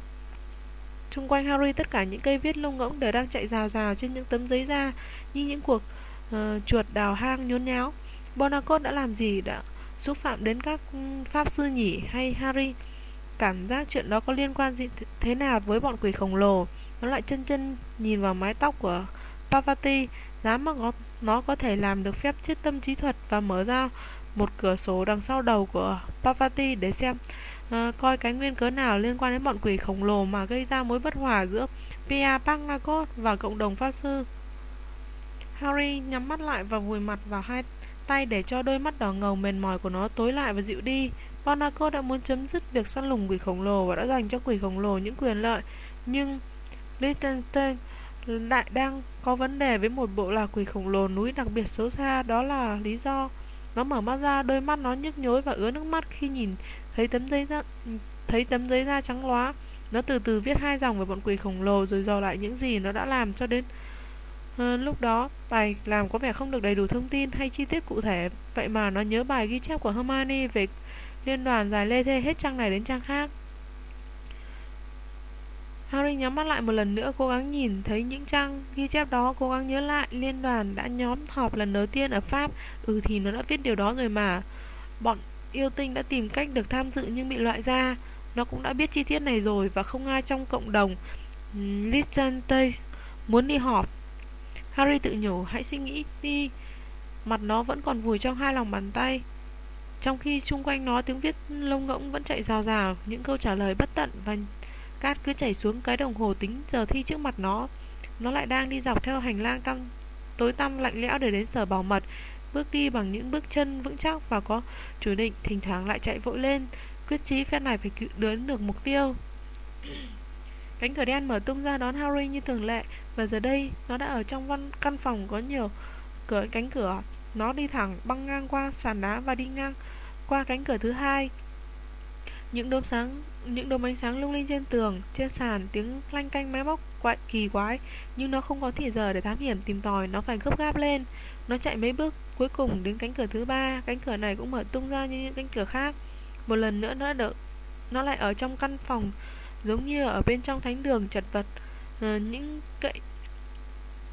Chung quanh Harry tất cả những cây viết lông ngỗng đều đang chạy rào rào trên những tấm giấy da như những cuộc uh, chuột đào hang nhốn nháo. Bonacot đã làm gì đã xúc phạm đến các ừ, pháp sư nhỉ hay Harry. Cảm giác chuyện đó có liên quan gì thế nào với bọn quỷ khổng lồ? Nó lại chân chân nhìn vào mái tóc của Pavati dám mà nó, nó có thể làm được phép chiết tâm trí thuật và mở ra một cửa sổ đằng sau đầu của Pavati để xem uh, coi cái nguyên cớ nào liên quan đến bọn quỷ khổng lồ mà gây ra mối bất hòa giữa Pia Pangnakot và cộng đồng pháp sư. Harry nhắm mắt lại và vùi mặt vào hai tay để cho đôi mắt đỏ ngầu mệt mỏi của nó tối lại và dịu đi. Monaco đã muốn chấm dứt việc săn lùng quỷ khổng lồ và đã dành cho quỷ khổng lồ những quyền lợi. Nhưng Liechtenstein lại đang có vấn đề với một bộ lạc quỷ khổng lồ núi đặc biệt xấu xa. Đó là lý do nó mở mắt ra, đôi mắt nó nhức nhối và ứa nước mắt khi nhìn thấy tấm giấy da, thấy tấm giấy da trắng loá. Nó từ từ viết hai dòng về bọn quỷ khổng lồ rồi dò lại những gì nó đã làm cho đến À, lúc đó, bài làm có vẻ không được đầy đủ thông tin hay chi tiết cụ thể, vậy mà nó nhớ bài ghi chép của Hermione về liên đoàn dài lê thê hết trang này đến trang khác. Harry nhắm mắt lại một lần nữa cố gắng nhìn thấy những trang ghi chép đó Cố gắng nhớ lại liên đoàn đã nhóm họp lần đầu tiên ở Pháp. Ừ thì nó đã viết điều đó rồi mà. Bọn yêu tinh đã tìm cách được tham dự nhưng bị loại ra. Nó cũng đã biết chi tiết này rồi Và không ai trong cộng đồng Liechtenstein muốn đi họp. Harry tự nhủ, hãy suy nghĩ đi, Mặt nó vẫn còn vùi trong hai lòng bàn tay. Trong khi chung quanh nó tiếng viết lông ngỗng vẫn chạy rào rào, Những câu trả lời bất tận và cát cứ chảy xuống cái đồng hồ tính giờ thi trước mặt nó Nó lại đang đi dọc theo hành lang tăm, tối tăm lạnh lẽo để đến sở bảo mật, Bước đi bằng những bước chân vững chắc và có chủ định, Thỉnh thoảng lại chạy vội lên, Quyết chí phép này phải đớn được mục tiêu. Cánh cửa đen mở tung ra đón Harry như thường lệ, Và giờ đây, nó đã ở trong văn, căn phòng có nhiều cửa, cánh cửa. Nó đi thẳng băng ngang qua sàn đá và đi ngang qua cánh cửa thứ hai. Những đốm sáng, những đốm ánh sáng lung linh trên tường, trên sàn, tiếng lanh canh máy móc quậy kỳ quái, nhưng nó không có thì giờ để thám hiểm tìm tòi, nó phải gấp gáp lên. Nó chạy mấy bước, cuối cùng đến cánh cửa thứ ba, cánh cửa này cũng mở tung ra như những cánh cửa khác. Một lần nữa nó được nó lại ở trong căn phòng giống như ở bên trong thánh đường chật vật à, những kệ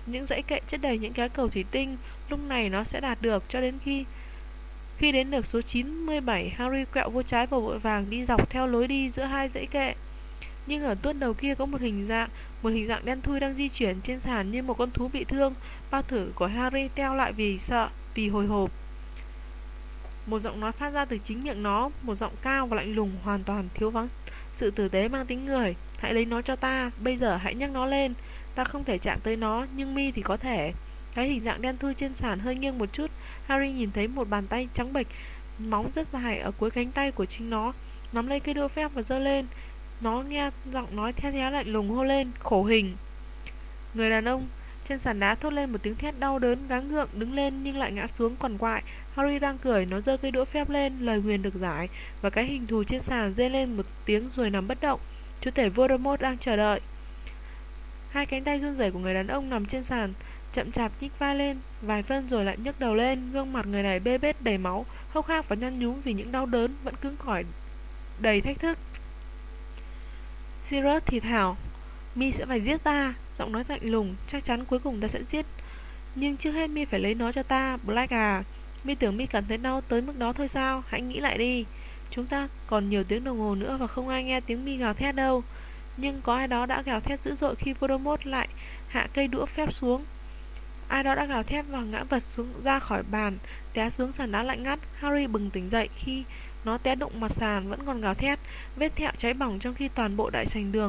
những dãy kệ chất đầy những cái cầu thủy tinh lúc này nó sẽ đạt được cho đến khi khi đến được số 97, Harry quẹo vô trái và vội vàng đi dọc theo lối đi giữa hai dãy kệ. Nhưng ở tuốt đầu kia có một hình dạng, một hình dạng đen thui đang di chuyển trên sàn như một con thú bị thương. Bao thử của Harry teo lại vì sợ, vì hồi hộp. Một giọng nói phát ra từ chính miệng nó, một giọng cao và lạnh lùng hoàn toàn thiếu vắng sự tử tế mang tính người. Hãy lấy nó cho ta, bây giờ hãy nhắc nó lên. Ta không thể chạm tới nó, nhưng mi thì có thể. Cái hình dạng đen thui trên sàn hơi nghiêng một chút Harry nhìn thấy một bàn tay trắng bệch Móng rất dài ở cuối cánh tay của chính nó Nắm lấy cây đua phép và giơ lên Nó nghe giọng nói theo theo lạnh lùng hô lên Khổ hình Người đàn ông trên sàn đá thốt lên một tiếng thét đau đớn gắng gượng đứng lên nhưng lại ngã xuống quằn quại Harry đang cười, nó giơ cây đũa phép lên, lời nguyền được giải, và cái hình thù trên sàn rên lên một tiếng rồi nằm bất động. Chúa tể Voldemort đang chờ đợi. Hai cánh tay run rẩy của người đàn ông nằm trên sàn, chậm chạp nhích vai lên, vài phân rồi lại nhấc đầu lên, gương mặt người này bê bết đầy máu, hốc hác và nhăn nhúm vì những đau đớn vẫn cứng cỏi, đầy thách thức. Sirius thì thào, mi sẽ phải giết ta. Giọng nói lạnh lùng, chắc chắn cuối cùng ta sẽ giết. Nhưng trước hết mi phải lấy nó cho ta, black à mi tưởng mi cảm thấy đau tới mức đó thôi sao? Hãy nghĩ lại đi. Chúng ta còn nhiều tiếng đồng hồ nữa và không ai nghe tiếng mi gào thét đâu. Nhưng có ai đó đã gào thét dữ dội khi Voldemort lại hạ cây đũa phép xuống. Ai đó đã gào thét và ngã vật xuống ra khỏi bàn, té xuống sàn đá lạnh ngắt. Harry bừng tỉnh dậy khi nó té đụng mặt sàn vẫn còn gào thét, vết thẹo cháy bỏng trong khi toàn bộ đại sành đường